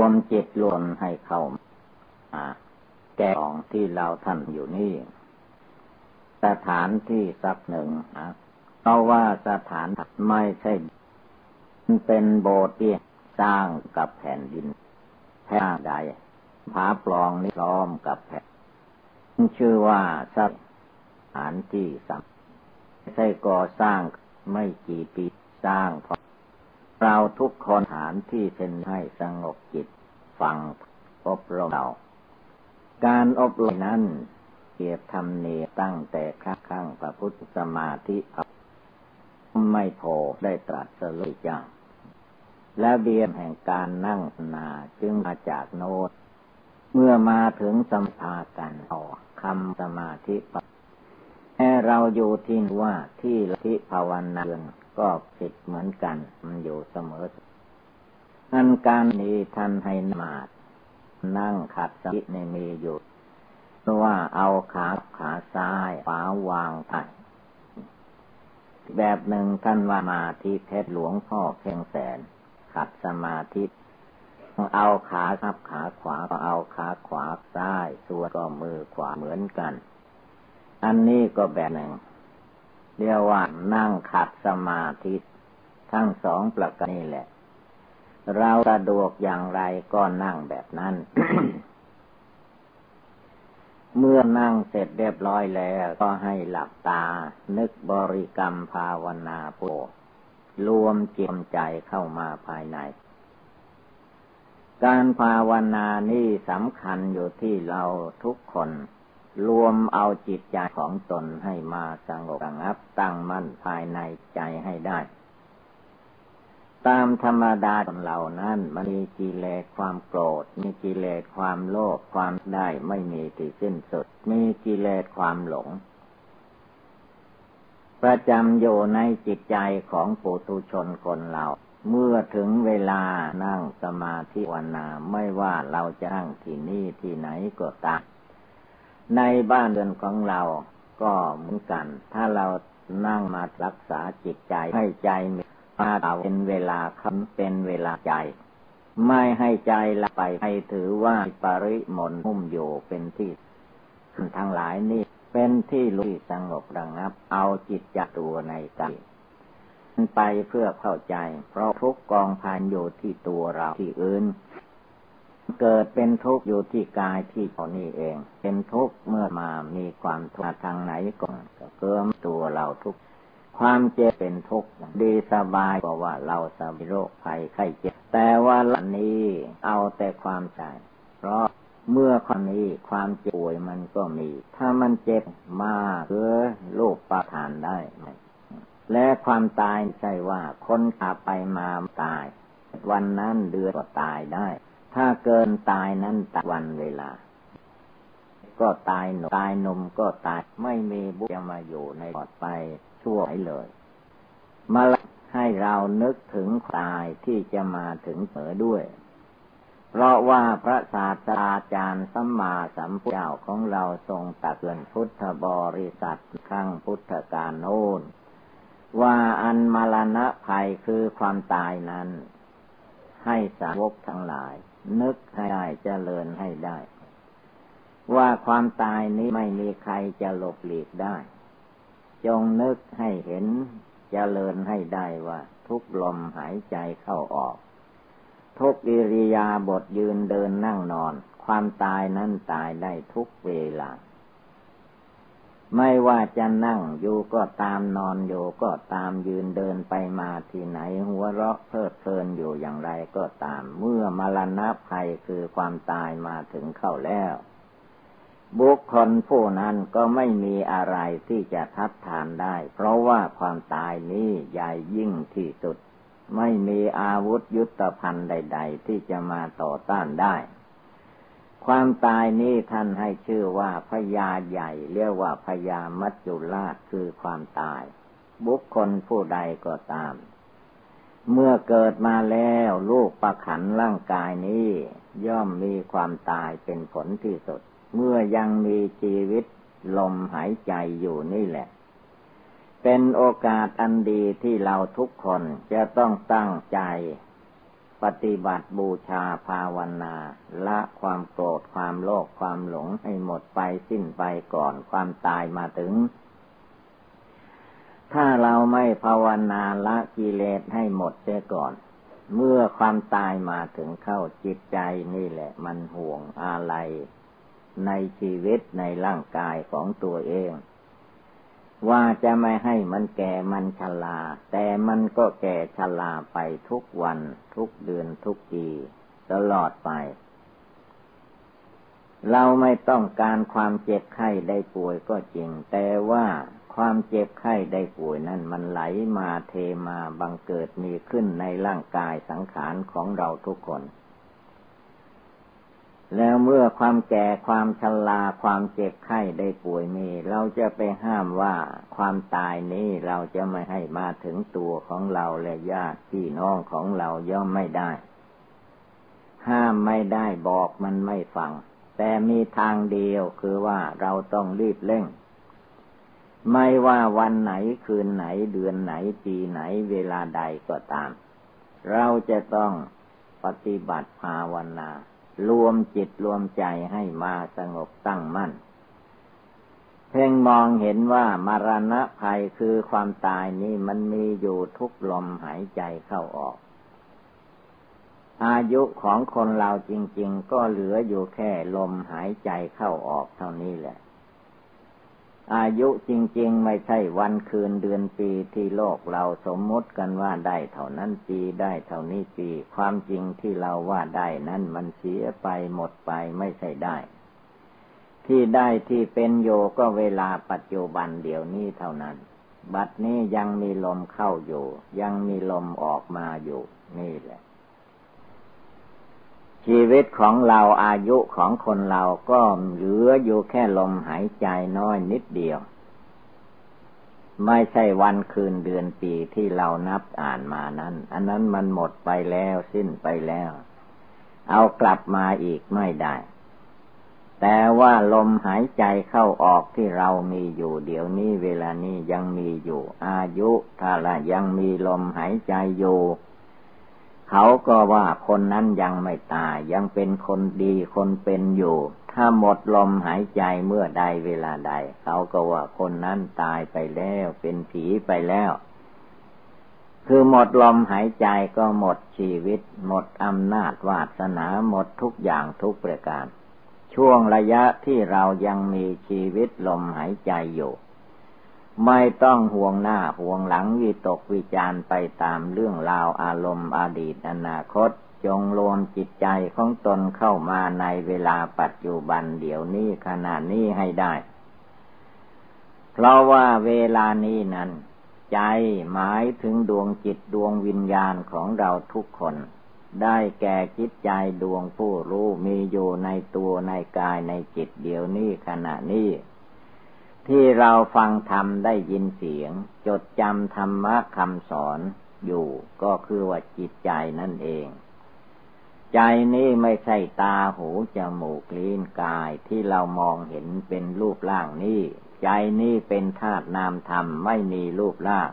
วมจิตรวมให้เข้ามาแก่ของที่เราท่านอยู่นี่สถานที่สักหนึ่งนะเพราะว่าสถานไม่ใช่เป็นโบสถ์ที่สร้างกับแผ่นดินแผ่ใดผาปลองนี่ล้อมกับแผ่นชื่อว่าสถานที่สัมไม่ใช่ก่อสร้างไม่กี่ปีสร้างพอ เราทุกคนฐานที่เป็นให้สงบจิต ฟังอบรมเรา การอบรมนั้นเกียรติธรรมเนียตั้งแต่ครั้งครั้งพระพุทธสมาธิไม่โพได้ตรัสรู้จ้าและเบียมแห่งการนั่งนาจึงมาจากโนดเมื่อมาถึงสัมภากันออกคำสมาธิแค่เราอยู่ที่ว่าที่ที่ภาวนาเก็ผิดเหมือนกัน มันอยู่เสมออันการนี้ท่านให้มาดนั่งขัดสติในมีอยู่เพราะว่าเอาขาขาซ้ายขวาวางไปแบบหนึ่งท่านว่ามาที่เพชรหลวงพ่อเพ่งแสน ขัดสมาธิเอาขาทับขาขวาก็เอาขาขวาซ้ายส่วนก็มือขวาเหมือนกัน อันนี้ก็แบบหนึ่ง เรียกว่านั่งขัดสมาธิทั้งสองประการนี้แหละ เราสะดวกอย่างไรก็นั่งแบบนั้น เมื่อนั่งเสร็จเรียบร้อยแล้ว ก็ให้หลับตา นึกบริกรรมภาวนาโพรวมจิตใจเข้ามาภายใน การภาวนานี่สำคัญอยู่ที่เราทุกคน รวมเอาจิตใจของตนให้มาสงบระงับตั้งมั่นภายในใจให้ได้ ตามธรรมดาของเรานั้นมันมีกิเลสความโกรธ มีกิเลสความโลภความได้ไม่มีที่สิ้นสุด มีกิเลสความหลง ประจำอยู่ในจิตใจของปุถุชนคนเราเมื่อถึงเวลานั่งสมาธิวนาไม่ว่าเราจะนั่งที่นี่ที่ไหนก็ตาม ในบ้านเรือนของเราก็เหมือนกัน ถ้าเรานั่งมารักษาจิตใจให้ใจมีมาเป็นเวลาคำเป็นเวลาใจ ไม่ให้ใจละไปให้ถือว่าปริมณหุ้มอยู่เป็นที่ทั้งหลายนี่เป็นที่ลุยสงบระงับ เอาจิตจัตัวในใจไปเพื่อเข้าใจ เพราะทุกกองพันอยู่ที่ตัวเราที่อื่น เกิดเป็นทุกข์อยู่ที่กายที่ตอนนี้เอง เป็นทุกข์เมื่อมามีความทุกข์ทางไหนก่อนก็เกิมตัวเราทุกข์ความเจ็บเป็นทุกข์ดีสบายกว่าว่าเราสบายโรคภัยไข้เจ็บ แต่ว่าลังนี้เอาแต่ความใจเพราะเมื่อคนนี้ความเจ็บป่วยมันก็มี ถ้ามันเจ็บมากเพื่อโรคประทานได้ และความตายใช่ว่าคนขับไปมาตาย วันนั้นเดือนก็ตายได้ ถ้าเกินตายนั้นตะวันเวลา ก็ตายหนตายนมก็ตายไม่มีบุญจะมาอยู่ในปอดไปชั่วไหเลย มาให้เรานึกถึงตายที่จะมาถึงเสือด้วย เพราะว่าพระศาสตราจารย์สัมมาสัมพุทธเจ้าของเราทรงตักเตือนพุทธบริษัทข้งพุทธการโน้นว่าอันมรณะภัยคือความตายนั้น ให้สาวกทั้งหลาย นึกให้ได้จเจริญให้ได้ ว่าความตายนี้ไม่มีใครจะหลบหลีกได้ จงนึกให้เห็นจเจริญให้ได้ว่า ทุกลมหายใจเข้าออก ทุกอิริยาบถยืนเดินนั่งนอน ความตายนั้นตายได้ทุกเวลา ไม่ว่าจะนั่งอยู่ก็ตามนอนอยู่ก็ตามยืนเดินไปมาที่ไหน หัวเราะเพลิดเพลินอยู่อย่างไรก็ตาม เมื่อมรณะภัยคือความตายมาถึงเข้าแล้ว บุคคลผู้นั้นก็ไม่มีอะไรที่จะทัดทานได้ เพราะว่าความตายนี้ใหญ่ยิ่งที่สุด ไม่มีอาวุธยุทธภัณฑ์ใด ๆ ที่จะมาต่อต้านได้ ความตายนี้ท่านให้ชื่อว่าพญาใหญ่ เรียกว่าพญามัจจุราชคือความตาย บุคคลผู้ใดก็ตาม เมื่อเกิดมาแล้วลูกประขันร่างกายนี้ ย่อมมีความตายเป็นผลที่สุด เมื่อยังมีชีวิตลมหายใจอยู่นี่แหละ เป็นโอกาสอันดีที่เราทุกคนจะต้องตั้งใจ ปฏิบัติบูชาภาวนา ละความโกรธความโลภความหลงให้หมดไปสิ้นไปก่อนความตายมาถึง ถ้าเราไม่ภาวนาละกิเลสให้หมดเสียก่อน เมื่อความตายมาถึงเข้าจิตใจนี่แหละ มันห่วงอะไร ในชีวิตในร่างกายของตัวเอง ว่าจะไม่ให้มันแก่มันชราแต่มันก็แก่ชราไปทุกวัน ทุกเดือนทุกปีตลอดไป เราไม่ต้องการความเจ็บไข้ได้ป่วยก็จริง แต่ว่าความเจ็บไข้ได้ป่วยนั้นมันไหลมาเทมาบังเกิดมีขึ้นในร่างกายสังขารของเราทุกคน แล้วเมื่อความแก่ความชราความเจ็บไข้ได้ป่วยมี เราจะไปห้ามว่าความตายนี้เราจะไม่ให้มาถึงตัวของเราและญาติพี่น้องของเราย่อมไม่ได้ ห้ามไม่ได้บอกมันไม่ฟัง แต่มีทางเดียวคือว่าเราต้องรีบเร่ง ไม่ว่าวันไหนคืนไหนเดือนไหนปีไหนเวลาใดก็ตาม เราจะต้องปฏิบัติภาวนา รวมจิตรวมใจให้มาสงบตั้งมั่น เพ่งมองเห็นว่ามรณะภัยคือความตายนี้มันมีอยู่ทุกลมหายใจเข้าออก อายุของคนเราจริง ๆ ก็เหลืออยู่แค่ลมหายใจเข้าออกเท่านี้แหละ อายุจริง ๆ ไม่ใช่วันคืนเดือนปีที่โลกเราสมมติกันว่าได้เท่านั้นปีได้เท่านี้ปี ความจริงที่เราว่าได้นั้นมันเสียไปหมดไปไม่ใช่ได้ ที่ได้ที่เป็นโยก็เวลาปัจจุบันเดี๋ยวนี้เท่านั้น บัดนี้ยังมีลมเข้าอยู่ ยังมีลมออกมาอยู่ นี่แหละ ชีวิตของเราอายุของคนเราก็เหลืออยู่แค่ลมหายใจน้อยนิดเดียว ไม่ใช่วันคืนเดือนปีที่เรานับอ่านมานั้น อันนั้นมันหมดไปแล้วสิ้นไปแล้ว เอากลับมาอีกไม่ได้ แต่ว่าลมหายใจเข้าออกที่เรามีอยู่เดี๋ยวนี้เวลานี้ยังมีอยู่ อายุถ้าละยังมีลมหายใจอยู่ เขาก็ว่าคนนั้นยังไม่ตายยังเป็นคนดีคนเป็นอยู่ ถ้าหมดลมหายใจเมื่อใดเวลาใด เขาก็ว่าคนนั้นตายไปแล้วเป็นผีไปแล้ว คือหมดลมหายใจก็หมดชีวิต หมดอำนาจวาสนาหมดทุกอย่างทุกประการ ช่วงระยะที่เรายังมีชีวิตลมหายใจอยู่ ไม่ต้องห่วงหน้าห่วงหลังวิตกวิจารไปตามเรื่องราวอารมณ์อดีตอนาคต จงรวมจิตใจของตนเข้ามาในเวลาปัจจุบันเดี๋ยวนี้ขณะนี้ให้ได้ เพราะว่าเวลานี้นั้น ใจหมายถึงดวงจิตดวงวิญญาณของเราทุกคน ได้แก่จิตใจดวงผู้รู้มีอยู่ในตัวในกายในจิตเดี๋ยวนี้ขณะนี้ ที่เราฟังธรรมได้ยินเสียง จดจำธรรมะคำสอนอยู่ก็คือว่าจิตใจนั่นเอง ใจนี้ไม่ใช่ตาหูจมูกลิ้นกายที่เรามองเห็นเป็นรูปร่างนี้ใจนี้เป็นธาตุนามธรรมไม่มีรูปร่าง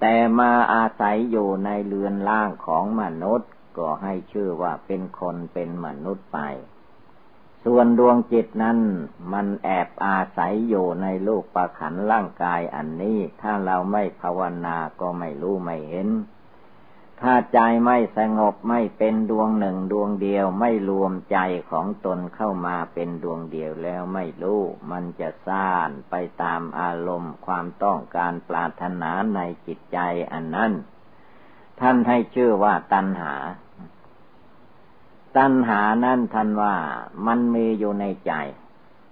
แต่มาอาศัยอยู่ในเรือนร่างของมนุษย์ ก็ให้ชื่อว่าเป็นคนเป็นมนุษย์ไป ส่วนดวงจิตนั้น มันแอบอาศัยอยู่ในลูกประขันร่างกายอันนี้ ถ้าเราไม่ภาวนาก็ไม่รู้ไม่เห็น ถ้าใจไม่สงบไม่เป็นดวงหนึ่งดวงเดียวไม่รวมใจของตนเข้ามาเป็นดวงเดียวแล้วไม่รู้ มันจะซ่านไปตามอารมณ์ความต้องการปรารถนาในจิตใจอันนั้น ท่านให้ชื่อว่าตัณหา ตัณหานั้นท่านว่ามันมีอยู่ในใจ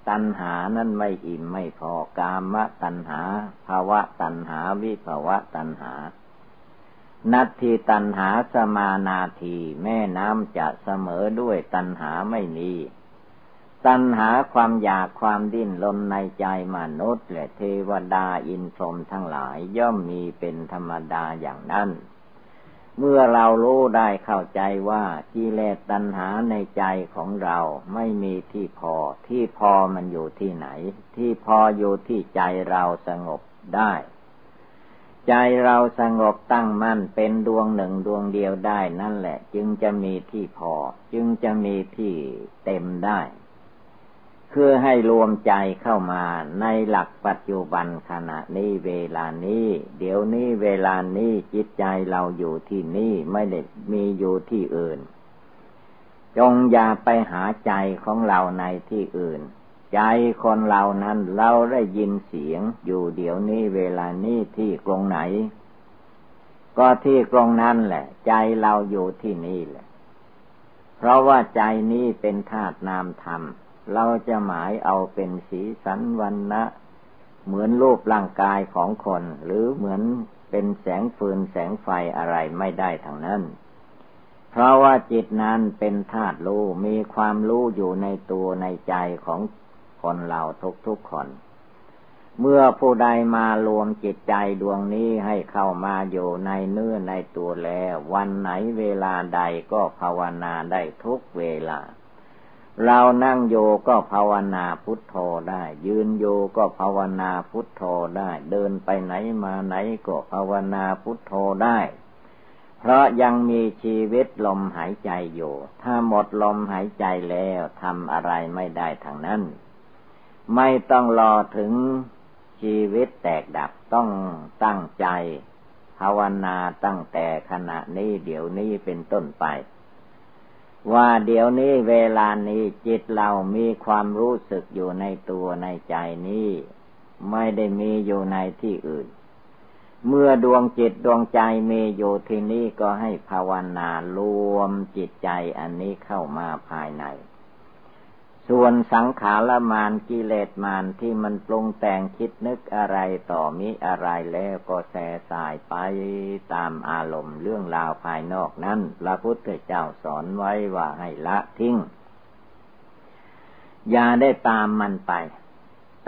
ตัณหานั้นไม่อิ่มไม่พอกามะตัณหาภาวะตัณหาวิภาวะตัณหา นัตทีตัณหาสมานาทีแม่น้ำจะเสมอด้วยตัณหาไม่มีตัณหาความอยากความดิ้นรนในใจมนุษย์และเทวดาอินทรมทั้งหลายย่อมมีเป็นธรรมดาอย่างนั้น เมื่อเรารู้ได้เข้าใจว่ากิเลสตัณหาในใจของเราไม่มีที่พอ ที่พอมันอยู่ที่ไหน ที่พออยู่ที่ใจเราสงบได้ ใจเราสงบตั้งมั่นเป็นดวงหนึ่งดวงเดียวได้นั่นแหละ จึงจะมีที่พอ จึงจะมีที่เต็มได้ เพื่อให้รวมใจเข้ามาในหลักปัจจุบันขณะนี้เวลานี้ เดี๋ยวนี้เวลานี้จิตใจเราอยู่ที่นี่ไม่ได้มีอยู่ที่อื่น จงอย่าไปหาใจของเราในที่อื่น ใจคนเรานั้นเราได้ยินเสียงอยู่เดี๋ยวนี้เวลานี้ที่กรงไหน ก็ที่กรงนั้นแหละ ใจเราอยู่ที่นี่แหละ เพราะว่าใจนี้เป็นธาตุนามธรรม เราจะหมายเอาเป็นสีสันวันนะเหมือนรูปร่างกายของคน หรือเหมือนเป็นแสงฟืนแสงไฟอะไรไม่ได้ทั้งนั้น เพราะว่าจิตนั้นเป็นธาตุรู้มีความรู้อยู่ในตัวในใจของคนเราทุกๆคน เมื่อผู้ใดมารวมจิตใจดวงนี้ให้เข้ามาอยู่ในเนื้อในตัวแล้ว วันไหนเวลาใดก็ภาวนาได้ทุกเวลา เรานั่งโยก็ภาวนาพุทโธได้ ยืนโยก็ภาวนาพุทโธได้ เดินไปไหนมาไหนก็ภาวนาพุทโธได้ เพราะยังมีชีวิตลมหายใจอยู่ ถ้าหมดลมหายใจแล้วทำอะไรไม่ได้ทางนั้น ไม่ต้องรอถึงชีวิตแตกดับต้องตั้งใจ ภาวนาตั้งแต่ขณะนี้เดี๋ยวนี้เป็นต้นไป ว่าเดี๋ยวนี้เวลานี้จิตเรามีความรู้สึกอยู่ในตัวในใจนี้ ไม่ได้มีอยู่ในที่อื่น เมื่อดวงจิตดวงใจมีอยู่ที่นี้ก็ให้ภาวนารวมจิตใจอันนี้เข้ามาภายใน ส่วนสังขารมานกิเลสมานที่มันปรุงแต่งคิดนึกอะไรต่อมิอะไรแล้วก็แสสายไปตามอารมณ์เรื่องราวภายนอกนั้นพระพุทธเจ้าสอนไว้ว่าให้ละทิ้ง อย่าได้ตามมันไป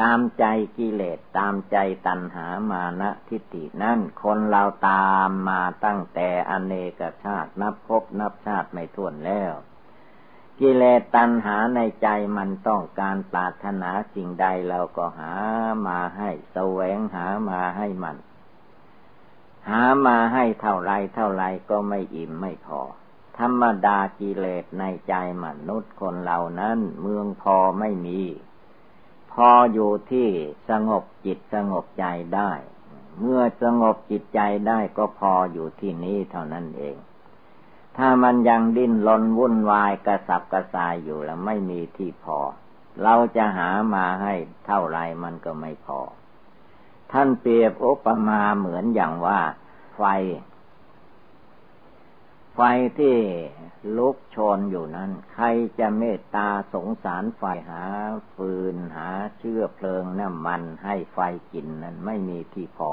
ตามใจกิเลสตามใจตัณหามานะทิฏฐินั่นคนเราตามมาตั้งแต่อเนกชาตินับพบนับชาติไม่ถ้วนแล้ว กิเลสตัณหาในใจมันต้องการปรารถนาสิ่งใดเราก็หามาให้แสวงหามาให้มัน หามาให้เท่าไรเท่าไรก็ไม่อิ่มไม่พอ ธรรมดากิเลสในใจมนุษย์คนเหล่านั้น เมืองพอไม่มี พออยู่ที่สงบจิตสงบใจได้ เมื่อสงบจิตใจได้ก็พออยู่ที่นี้เท่านั้นเอง ถ้ามันยังดิ้นรนวุ่นวายกระสับกระส่ายอยู่แล้วไม่มีที่พอ เราจะหามาให้เท่าไรมันก็ไม่พอ ท่านเปรียบอุปมาเหมือนอย่างว่า ไฟ ไฟที่ลุกโชนอยู่นั้น ใครจะเมตตาสงสารไฟหาฟืนหาเชื้อเพลิงน้ำมันให้ไฟกินนั้นไม่มีที่พอ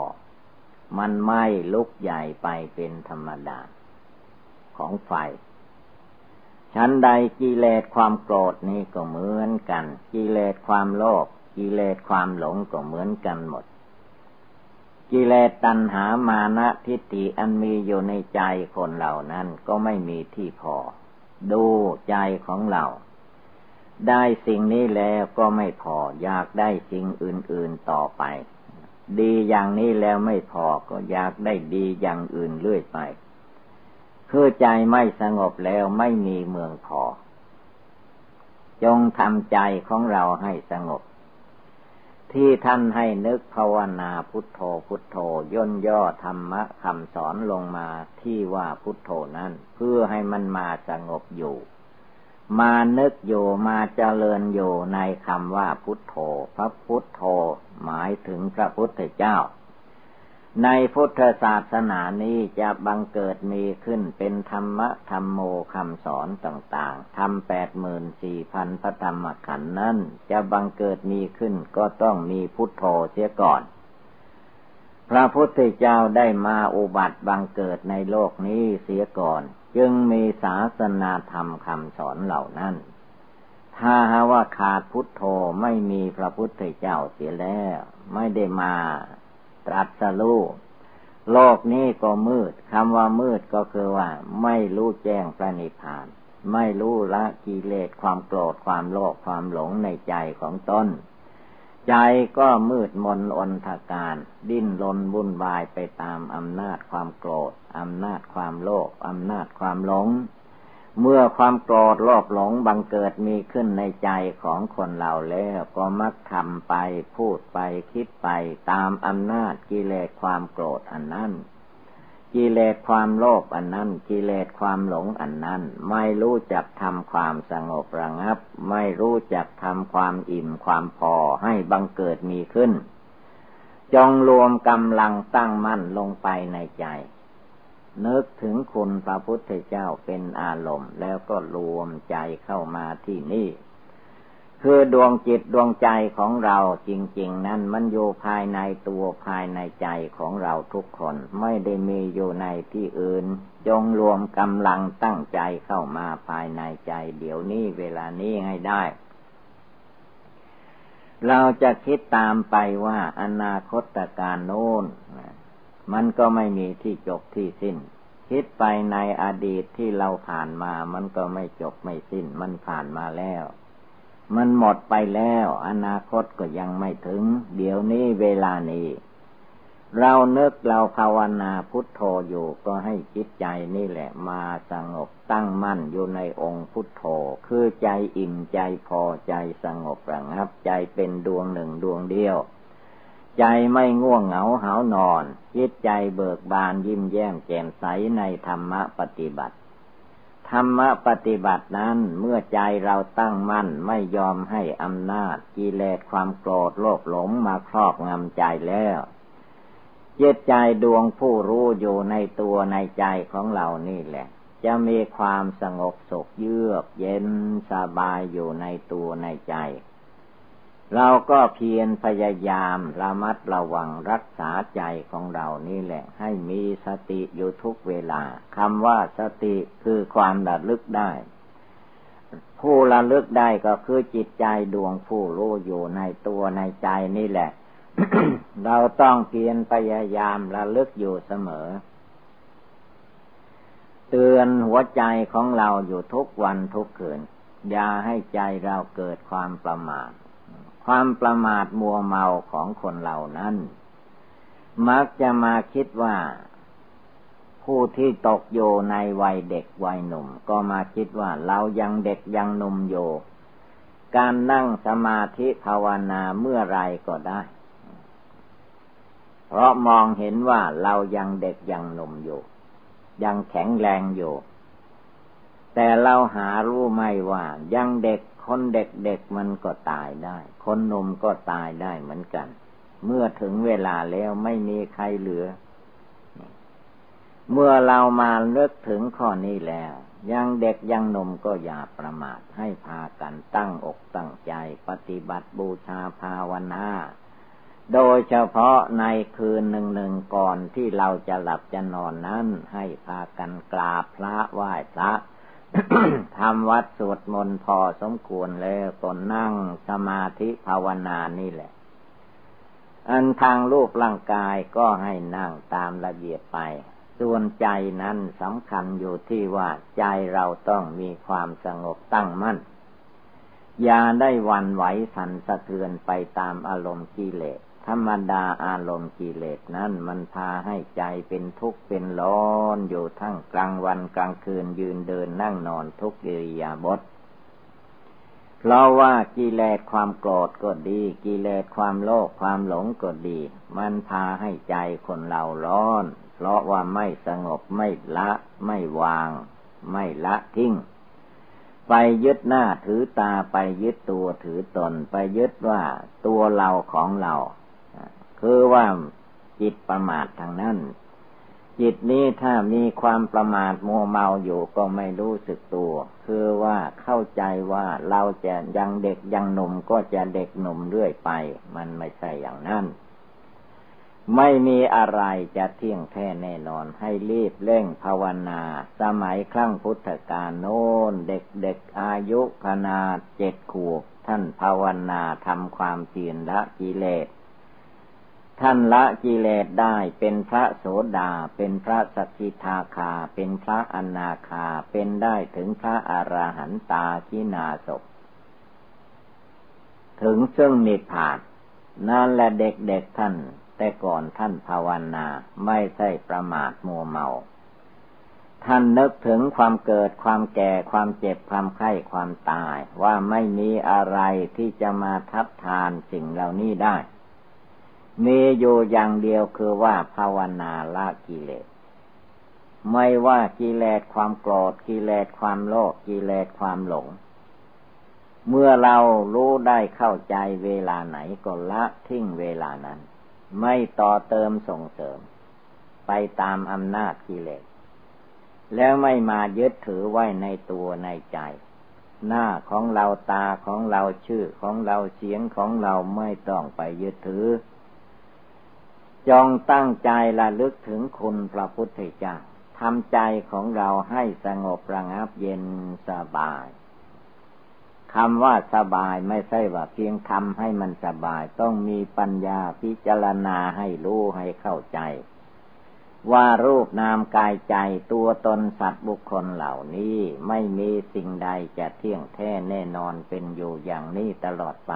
มันไหม้ลุกใหญ่ไปเป็นธรรมดา ของไฟชั้นใดกิเลสความโกรธนี่ก็เหมือนกัน กิเลสความโลภกิเลสความหลงก็เหมือนกันหมด กิเลสตัณหามานะทิฏฐิอันมีอยู่ในใจคนเหล่านั้นก็ไม่มีที่พอ ดูใจของเรา ได้สิ่งนี้แล้วก็ไม่พอ อยากได้สิ่งอื่น ๆต่อไป ดีอย่างนี้แล้วไม่พอก็อยากได้ดีอย่างอื่นเรื่อยไป คือใจไม่สงบแล้วไม่มีเมืองพอ จงทำใจของเราให้สงบ ที่ท่านให้นึกภาวนาพุทโธพุทโธย่นย่อธรรมะคำสอนลงมาที่ว่าพุทโธนั้น เพื่อให้มันมาสงบอยู่ มานึกอยู่มาเจริญอยู่ในคำว่าพุทโธ พระพุทโธหมายถึงพระพุทธเจ้า ในพุทธศาสนานี้จะบังเกิดมีขึ้นเป็นธรรมะธรรมโมคำสอนต่างๆทำแปดหมื่นสี่พันพระธรรมขันธ์นั้น จะบังเกิดมีขึ้นก็ต้องมีพุทโธเสียก่อน พระพุทธเจ้าได้มาอุบัติบังเกิดในโลกนี้เสียก่อน จึงมีศาสนาธรรมคำสอนเหล่านั้น ถ้าหาว่าขาดพุทโธไม่มีพระพุทธเจ้าเสียแล้ว ไม่ได้มา ตรัสรู้โลกนี้ก็มืดคำว่ามืดก็คือว่า ไม่รู้แจ้งพระนิพพาน ไม่รู้ละกิเลสความโกรธความโลภความหลงในใจของตนใจก็มืดมนอนทการ ดิ้นรนวุ่นวายไปตามอำนาจความโกรธอำนาจความโลภอำนาจความหลง เมื่อความโกรธโลภหลงบังเกิดมีขึ้นในใจของคนเราแล้วก็มักทำไปพูดไปคิดไปตามอำนาจกิเลสความโกรธอันนั้นกิเลสความโลภอันนั้นกิเลสความหลงอันนั้น ไม่รู้จักทำความสงบระงับ ไม่รู้จักทำความอิ่มความพอให้บังเกิดมีขึ้น จงรวมกำลังตั้งมั่นลงไปในใจ นึกถึงคุณพระพุทธเจ้าเป็นอารมณ์ แล้วก็รวมใจเข้ามาที่นี่ คือดวงจิตดวงใจของเราจริง ๆ นั้นมันอยู่ภายในตัวภายในใจของเราทุกคนไม่ได้มีอยู่ในที่อื่น จงรวมกำลังตั้งใจเข้ามาภายในใจ เดี๋ยวนี้เวลานี้ให้ได้เราจะคิดตามไปว่าอนาคตการโน้น มันก็ไม่มีที่จบที่สิ้น คิดไปในอดีตที่เราผ่านมา มันก็ไม่จบไม่สิ้น มันผ่านมาแล้ว มันหมดไปแล้ว อนาคตก็ยังไม่ถึง เดี๋ยวนี้เวลานี้ เราเนึกเราภาวนาพุทโธอยู่ก็ให้จิตใจนี่แหละ มาสงบตั้งมั่นอยู่ในองค์พุทโธ คือใจอิ่มใจพอใจสงบระงับใจเป็นดวงหนึ่งดวงเดียว ใจไม่ง่วงเหงาหานอน จิตใจเบิกบานยิ้มแย้มแจ่มใสในธรรมะปฏิบัติ ธรรมปฏิบัตินั้นเมื่อใจเราตั้งมั่นไม่ยอมให้อำนาจกิเลสความโกรธโลภหลงมาครอบงำใจแล้วเจตใจดวงผู้รู้อยู่ในตัวในใจของเรานี่แหละ จะมีความสงบสุขเยือกเย็นสบายอยู่ในตัวในใจ เราก็เพียรพยายามระมัดระวังรักษาใจของเรานี่แหละ ให้มีสติอยู่ทุกเวลาคำว่าสติคือความระลึกได้ ผู้ระลึกได้ก็คือจิตใจดวงผู้รู้อยู่ในตัวในใจนี่แหละ เราต้องเพียรพยายามระลึกอยู่เสมอ เตือนหัวใจของเราอยู่ทุกวันทุกคืนอย่าให้ใจเราเกิดความประมาท ความประมาทมัวเมาของคนเหล่านั้น มักจะมาคิดว่า ผู้ที่ตกโยในวัยเด็กวัยหนุ่ม ก็มาคิดว่าเรายังเด็กยังหนุ่มโยการนั่งสมาธิภาวนาเมื่อไรก็ได้ เพราะมองเห็นว่าเรายังเด็กยังหนุ่มอยู่ ยังแข็งแรงอยู่ แต่เราหารู้ไม่ว่ายังเด็ก คนเด็กๆมันก็ตายได้ คนหนุ่มก็ตายได้เหมือนกัน เมื่อถึงเวลาแล้วไม่มีใครเหลือ เมื่อเรามาเลิกถึงข้อนี้แล้ว ยังเด็กยังหนุ่มก็อย่าประมาทให้พากันตั้งอกตั้งใจ ปฏิบัติบูชาภาวนาโดยเฉพาะในคืนหนึ่งหนึ่งก่อนที่เราจะหลับจะนอนนั้น ให้พากันกราบพระไหว้พระ ทำวัดสวดมนต์พอสมควรแล้วตนนั่งสมาธิภาวนานี่แหละ อันทางรูปร่างกายก็ให้นั่งตามระเบียบไป ส่วนใจนั้นสำคัญอยู่ที่ว่าใจเราต้องมีความสงบตั้งมั่น อย่าได้วันไหวสั่นสะเทือนไปตามอารมณ์กิเลส ธรรมดาอารมณ์กิเลสนั้นมันพาให้ใจเป็นทุกข์เป็นร้อนอยู่ทั้งกลางวันกลางคืนยืนเดินนั่งนอนทุกอิริยาบถเพราะว่ากิเลสความโกรธก็ดี กิเลสความโลภความหลงก็ดี มันพาให้ใจคนเราร้อน เพราะว่าไม่สงบไม่ละไม่วาง ไม่ละทิ้งไปยึดหน้าถือตาไปยึดตัวถือตน ไปยึดว่าตัวเราของเรา คือว่าจิตประมาททางนั้น จิตนี้ถ้ามีความประมาทมัวเมาอยู่ก็ไม่รู้สึกตัว คือว่าเข้าใจว่าเราจะยังเด็กยังหนุ่มก็จะเด็กหนุ่มเรื่อยไป มันไม่ใช่อย่างนั้น ไม่มีอะไรจะเที่ยงแท้แน่นอนให้รีบเร่งภาวนา สมัยครั้งพุทธกาลโน้นเด็กๆอายุขนาดเจ็ดขวบท่านภาวนาทำความเพียรละกิเลส ท่านละกิเลสได้เป็นพระโสดา เป็นพระสกิทาคา เป็นพระอนาคา เป็นได้ถึงพระอรหันตาคินาศพถึงซึ่งนิพพานนั่นแหละเด็กๆท่าน แต่ก่อนท่านภาวนาไม่ใช่ประมาทมัวเมา ท่านนึกถึงความเกิดความแก่ความเจ็บความไข้ความตาย ว่าไม่มีอะไรที่จะมาทับทานสิ่งเหล่านี้ได้ มีอยู่อย่างเดียวคือว่าภาวนาละกิเลส ไม่ว่ากิเลสความโกรธกิเลสความโลภกิเลสความหลง เมื่อเรารู้ได้เข้าใจเวลาไหนก็ละทิ้งเวลานั้น ไม่ต่อเติมส่งเสริม ไปตามอำนาจกิเลส แล้วไม่มายึดถือไว้ในตัวในใจ หน้าของเราตาของเราชื่อของเราเสียงของเราไม่ต้องไปยึดถือ จองตั้งใจละลึกถึงคุณพระพุทธเจ้าทำใจของเราให้สงบระงับเย็นสบายคำว่าสบายไม่ใช่ว่าเพียงทำให้มันสบาย ต้องมีปัญญาพิจารณาให้รู้ให้เข้าใจ ว่ารูปนามกายใจตัวตนสัตว์บุคคลเหล่านี้ไม่มีสิ่งใดจะเที่ยงแท้แน่นอนเป็นอยู่อย่างนี้ตลอดไป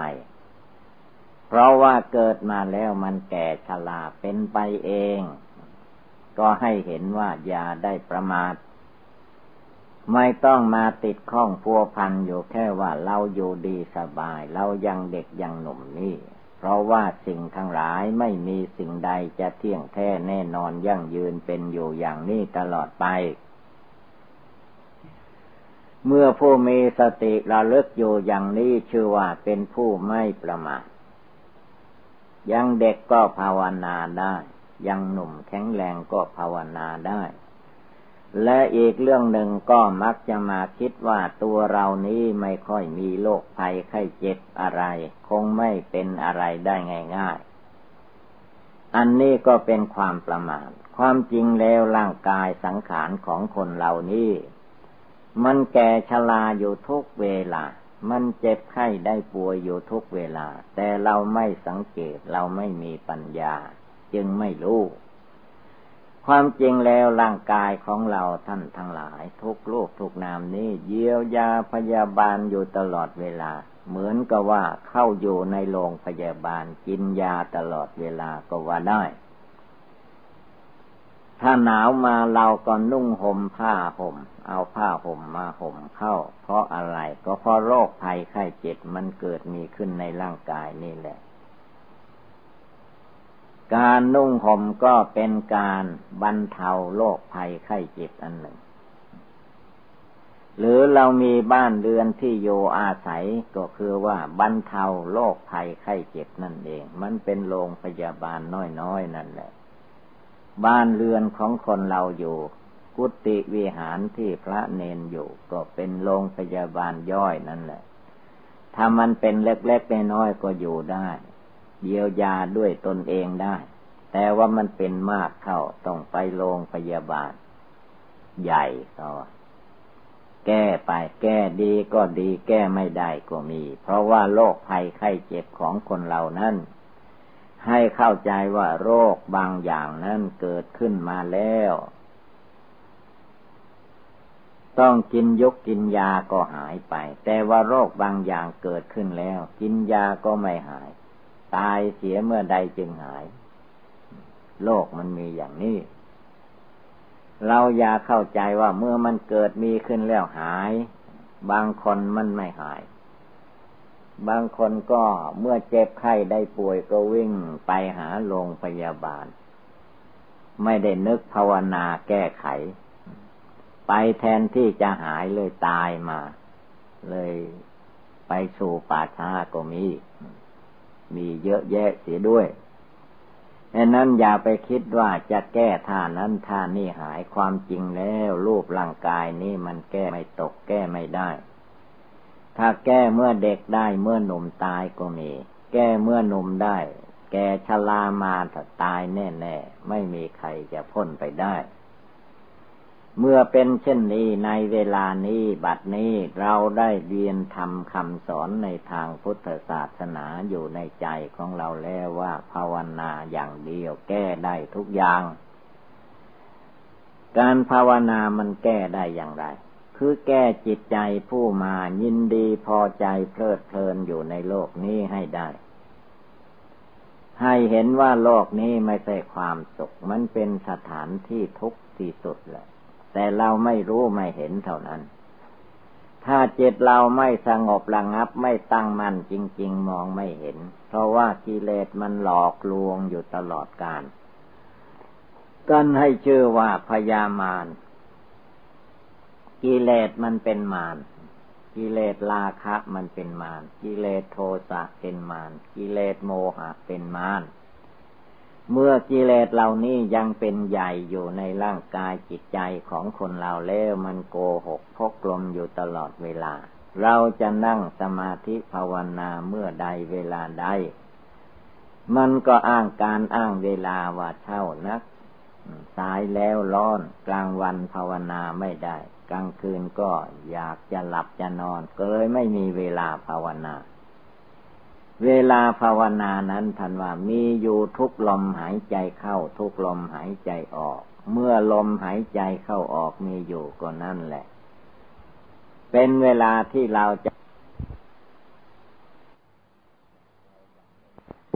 เพราะว่าเกิดมาแล้วมันแก่ชราเป็นไปเอง ก็ให้เห็นว่าอย่าได้ประมาท ไม่ต้องมาติดข้องพัวพันอยู่แค่ว่าเราอยู่ดีสบาย เรายังเด็กยังหนุ่มนี่ เพราะว่าสิ่งทั้งหลายไม่มีสิ่งใดจะเที่ยงแท้แน่นอนยั่งยืนเป็นอยู่อย่างนี้ตลอดไปเมื่อผู้มีสติระลึกอยู่อย่างนี้ชื่อว่าเป็นผู้ไม่ประมาท ยังเด็กก็ภาวนาได้ ยังหนุ่มแข็งแรงก็ภาวนาได้ และอีกเรื่องหนึ่งก็มักจะมาคิดว่าตัวเรานี้ไม่ค่อยมีโรคภัยไข้เจ็บอะไร คงไม่เป็นอะไรได้ง่าย ๆ อันนี้ก็เป็นความประมาทความจริงแล้วร่างกายสังขารของคนเหล่านี้ มันแก่ชราอยู่ทุกเวลา มันเจ็บไข้ได้ป่วยอยู่ทุกเวลา แต่เราไม่สังเกตเราไม่มีปัญญา จึงไม่รู้ ความจริงแล้วร่างกายของเราท่านทั้งหลาย ทุกโลกทุกนามนี้ เยียวยาพยาบาลอยู่ตลอดเวลา เหมือนกับว่าเข้าอยู่ในโรงพยาบาลกินยาตลอดเวลาก็ว่าได้ ถ้าหนาวมาเราก็นุ่งห่มผ้าห่ม เอาผ้าห่มมาห่มเข้า เพราะอะไรก็เพราะโรคภัยไข้เจ็บมันเกิดมีขึ้นในร่างกายนี่แหละ การนุ่งห่มก็เป็นการบรรเทาโรคภัยไข้เจ็บอันหนึ่ง หรือเรามีบ้านเรือนที่โยอาศัยก็คือว่าบรรเทาโรคภัยไข้เจ็บนั่นเอง มันเป็นโรงพยาบาลน้อยๆนั่นแหละ บ้านเรือนของคนเราอยู่ กุฏิวิหารที่พระเนนอยู่ ก็เป็นโรงพยาบาลย่อยนั่นแหละ ถ้ามันเป็นเล็กๆน้อยๆก็อยู่ได้เยียวยาด้วยตนเองได้ แต่ว่ามันเป็นมากเข้าต้องไปโรงพยาบาล ใหญ่ต่อแก้ไป แก้ดีก็ดี แก้ไม่ได้ก็มี เพราะว่าโรคภัยไข้เจ็บของคนเรานั้น ให้เข้าใจว่าโรคบางอย่างนั้นเกิดขึ้นมาแล้ว ต้องกินยกกินยาก็หายไป แต่ว่าโรคบางอย่างเกิดขึ้นแล้ว กินยาก็ไม่หาย ตายเสียเมื่อใดจึงหายโลกมันมีอย่างนี้ เราอย่าเข้าใจว่าเมื่อมันเกิดมีขึ้นแล้วหาย บางคนมันไม่หาย บางคนก็เมื่อเจ็บไข้ได้ป่วยก็วิ่งไปหาโรงพยาบาล ไม่ได้นึกภาวนาแก้ไข ไปแทนที่จะหายเลยตายมา เลยไปสู่ป่าช้าก็มี มีเยอะแยะเสียด้วยดังนั้นอย่าไปคิดว่าจะแก้ท่านั้นท่านี่หายความจริงแล้ว รูปร่างกายนี่มันแก้ไม่ตกแก้ไม่ได้ ถ้าแก้เมื่อเด็กได้เมื่อหนุ่มตายก็มี แก้เมื่อหนุ่มได้ แกชรามาถ้าตายแน่ๆ ไม่มีใครจะพ้นไปได้ เมื่อเป็นเช่นนี้ในเวลานี้บัดนี้เราได้เรียนทำคำสอนในทางพุทธศาสนาอยู่ในใจของเราแล้วว่าภาวนาอย่างเดียวแก้ได้ทุกอย่าง การภาวนามันแก้ได้อย่างไร คือแก้จิตใจผู้มายินดีพอใจเพลิดเพลินอยู่ในโลกนี้ให้ได้ ให้เห็นว่าโลกนี้ไม่ใช่ความสุข มันเป็นสถานที่ทุกข์ที่สุดแหละ แต่เราไม่รู้ไม่เห็นเท่านั้น ถ้าจิตเราไม่สงบระงับไม่ตั้งมั่นจริง ๆ มองไม่เห็น เพราะว่ากิเลสมันหลอกลวงอยู่ตลอดกาลกันให้ชื่อว่าพยามาร กิเลสมันเป็นมารกิเลสราคะมันเป็นมารกิเลสโทสะเป็นมารกิเลสโมหะเป็นมารเมื่อกิเลสเหล่านี้ยังเป็นใหญ่อยู่ในร่างกายจิตใจของคนเราแล้วมันโกหกพกลมอยู่ตลอดเวลา เราจะนั่งสมาธิภาวนาเมื่อใดเวลาใด มันก็อ้างการอ้างเวลาว่าเท่านัก สายแล้วร้อนกลางวันภาวนาไม่ได้ กลางคืนก็อยากจะหลับจะนอนก็เลยไม่มีเวลาภาวนา เวลาภาวนานั้นท่านว่ามีอยู่ทุกลมหายใจเข้า ทุกลมหายใจออก เมื่อลมหายใจเข้าออกมีอยู่ก็นั่นแหละ เป็นเวลาที่เราจะ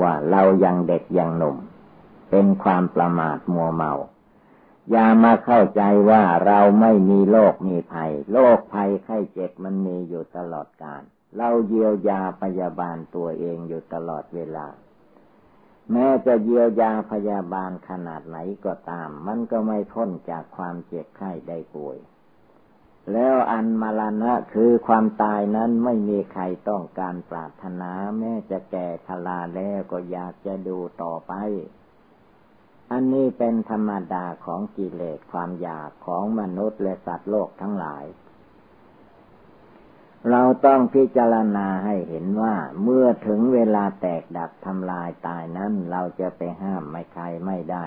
ว่าเรายังเด็กยังหนุ่ม เป็นความประมาทมัวเมา อย่ามาเข้าใจว่าเราไม่มีโรคมีภัย โรคภัยไข้เจ็บมันมีอยู่ตลอดกาล เราเยียวยาพยาบาลตัวเองอยู่ตลอดเวลา แม้จะเยียวยาพยาบาลขนาดไหนก็ตาม มันก็ไม่พ้นจากความเจ็บไข้ได้ป่วย แล้วอันมรณะคือความตายนั้นไม่มีใครต้องการปรารถนา แม้จะแก่ชราแล้วก็อยากจะดูต่อไป อันนี้เป็นธรรมดาของกิเลสความอยากของมนุษย์และสัตว์โลกทั้งหลาย เราต้องพิจารณาให้เห็นว่าเมื่อถึงเวลาแตกดับทำลายตายนั้น เราจะไปห้ามไม่ใครไม่ได้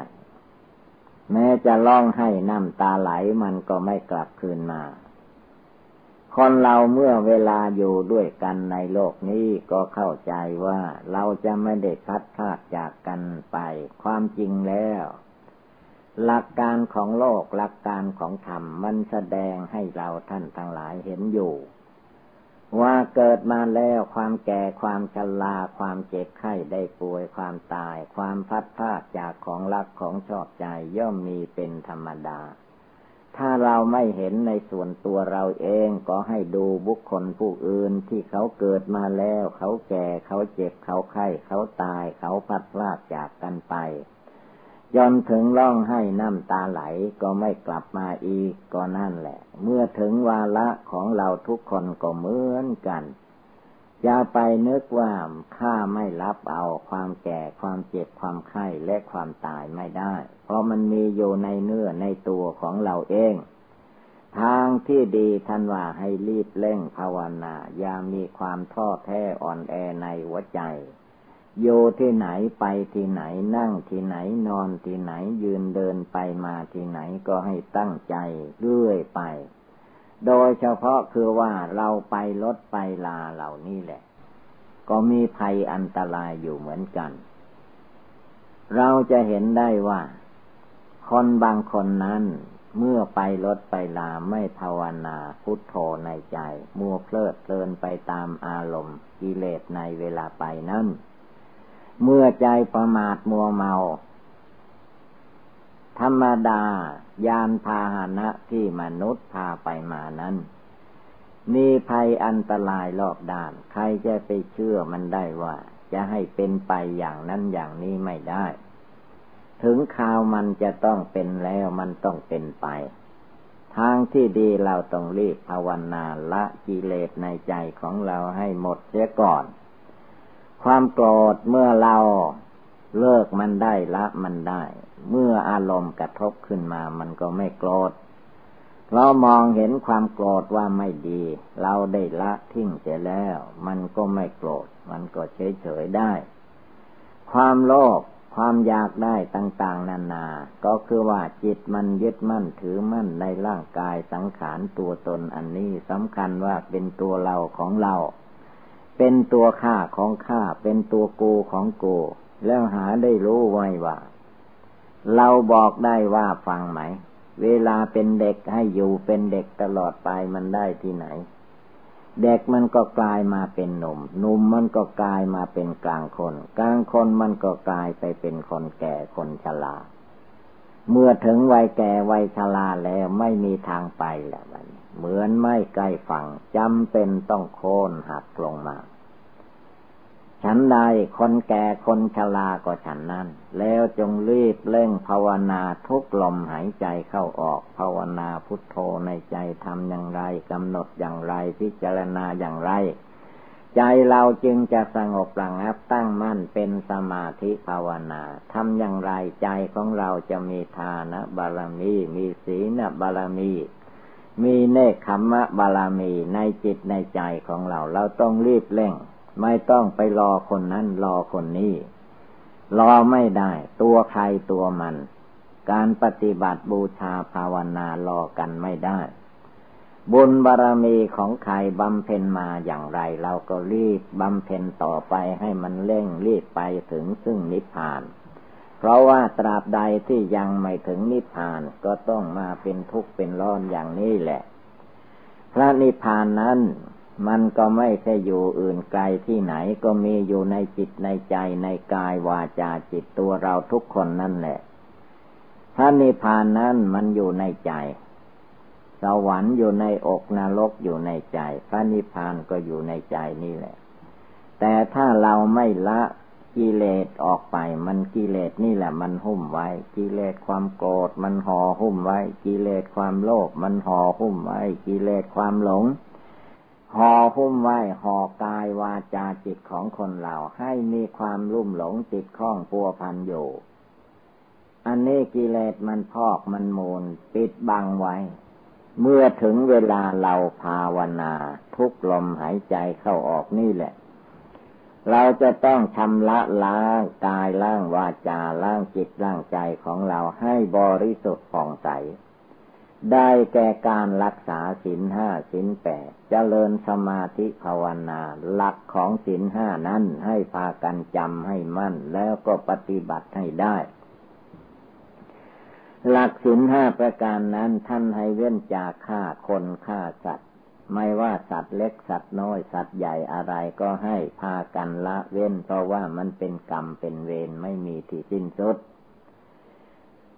แม้จะร้องให้น้ำตาไหลมันก็ไม่กลับคืนมา คนเราเมื่อเวลาอยู่ด้วยกันในโลกนี้ก็เข้าใจว่าเราจะไม่ได้พัดพลาดจากกันไป ความจริงแล้ว หลักการของโลกหลักการของธรรมมันแสดงให้เราท่านทั้งหลายเห็นอยู่ ว่าเกิดมาแล้วความแก่ความชราความเจ็บไข้ได้ป่วยความตาย ความพัดพลาดจากของรักของชอบใจย่อมมีเป็นธรรมดา ถ้าเราไม่เห็นในส่วนตัวเราเองก็ให้ดูบุคคลผู้อื่นที่เขาเกิดมาแล้ว เขาแก่เขาเจ็บเขาไข้ เขาตาย เขาพัดพลาดจากกันไปจนถึงร้องให้น้ำตาไหลก็ไม่กลับมาอีกก็นั่นแหละ เมื่อถึงวาระของเราทุกคนก็เหมือนกัน อย่าไปนึกว่าข้าไม่รับเอาความแก่ความเจ็บความไข้และความตายไม่ได้ เพราะมันมีอยู่ในเนื้อในตัวของเราเอง ทางที่ดีท่านว่าให้รีบเร่งภาวนาอย่ามีความท้อแท้อ่อนแอในหัวใจโยที่ไหนไปที่ไหนนั่งที่ไหนนอนที่ไหนยืนเดินไปมาที่ไหนก็ให้ตั้งใจเรื่อยไป โดยเฉพาะคือว่าเราไปรถไปลาเหล่านี้แหละ ก็มีภัยอันตรายอยู่เหมือนกัน เราจะเห็นได้ว่า คนบางคนนั้นเมื่อไปรถไปลาไม่ภาวนาพุทโธในใจ มัวเพลิดเพลินไปตามอารมณ์กิเลสในเวลาไปนั้น เมื่อใจประมาทมัวเมา ธรรมดายานพาหนะที่มนุษย์พาไปมานั้น มีภัยอันตรายรอบด้าน ใครจะไปเชื่อมันได้ว่า จะให้เป็นไปอย่างนั้นอย่างนี้ไม่ได้ ถึงข่าวมันจะต้องเป็นแล้วมันต้องเป็นไป ทางที่ดีเราต้องรีบภาวนาละกิเลสในใจของเราให้หมดเสียก่อน ความโกรธเมื่อเราเลิกมันได้ละมันได้ เมื่ออารมณ์กระทบขึ้นมา มันก็ไม่โกรธเรามองเห็นความโกรธว่าไม่ดี เราได้ละทิ้งเสียแล้ว มันก็ไม่โกรธ มันก็เฉยเฉยได้ ความโลภความอยากได้ต่าง ๆ นานา ก็คือว่าจิตมันยึดมั่นถือมั่นในร่างกายสังขารตัวตนอันนี้สำคัญว่าเป็นตัวเราของเรา เป็นตัวข้าของข้า เป็นตัวกูของกู แล้วหาได้รู้ไว้ว่า เราบอกได้ว่าฟังไหม เวลาเป็นเด็กให้อยู่เป็นเด็กตลอดไปมันได้ที่ไหน เด็กมันก็กลายมาเป็นหนุ่ม หนุ่มมันก็กลายมาเป็นกลางคน กลางคนมันก็กลายไปเป็นคนแก่คนชราเมื่อถึงวัยแก่วัยชราแล้วไม่มีทางไปแล้วมันเหมือนไม่ใกล้ฝั่งจำเป็นต้องโค่นหักลงมา ฉันใดคนแก่คนชราก็ฉันนั้น แล้วจงรีบเร่งภาวนาทุกลมหายใจเข้าออก ภาวนาพุทโธในใจทำอย่างไรกำหนดอย่างไรพิจารณาอย่างไร ใจเราจึงจะสงบระงับตั้งมั่นเป็นสมาธิภาวนาทำอย่างไรใจของเราจะมีทานะบารมี มีศีลบารมีมีเนคขมะบารมีในจิตในใจของเรา เราต้องรีบเร่ง ไม่ต้องไปรอคนนั้นรอคนนี้ รอไม่ได้ ตัวใครตัวมัน การปฏิบัติบูชาภาวนารอกันไม่ได้ บุญบารรมีของใครบำเพ็ญมาอย่างไร เราก็รีบบำเพ็ญต่อไปให้มันเร่งรีบไปถึงซึ่งนิพพาน เพราะว่าตราบใดที่ยังไม่ถึงนิพพานก็ต้องมาเป็นทุกข์เป็นร้อนอย่างนี้แหละ พระนิพพานนั้น มันก็ไม่ใช่อยู่อื่นไกลที่ไหนก็มีอยู่ในจิตในใจในกายวาจาจิตตัวเราทุกคนนั่นแหละพระนิพพานนั้นมันอยู่ในใจ สวรรค์อยู่ในอกนรกอยู่ในใจ พระนิพพานก็อยู่ในใจนี่แหละ แต่ถ้าเราไม่ละกิเลสออกไป มันกิเลสนี่แหละมันหุ้มไว้ กิเลสความโกรธมันห่อหุ้มไว้ กิเลสความโลภมันห่อหุ้มไว้ กิเลสความหลง ห่อหุ้มไว้ห่อกายวาจาจิตของคนเราให้มีความลุ่มหลงจิตคล้องปัวพันอยู่ อันนี้กิเลสมันพอกมันมูล ปิดบังไว้ เมื่อถึงเวลาเราภาวนา ทุกลมหายใจเข้าออกนี่แหละ เราจะต้องชำระล้างกายล้างวาจาล้างจิตล้างใจของเราให้บริสุทธิ์ผ่องใส ได้แก่การรักษาศีลห้าศีลแปดเจริญสมาธิภาวนา หลักของศีลห้านั้นให้พากันจำให้มั่น แล้วก็ปฏิบัติให้ได้ หลักสินห้าประการนั้นท่านให้เว้นจากฆ่าคนฆ่าสัตว์ ไม่ว่าสัตว์เล็กสัตว์น้อยสัตว์ใหญ่อะไรก็ให้พากันละเว้นเพราะว่ามันเป็นกรรมเป็นเวรไม่มีที่สิ้นสุด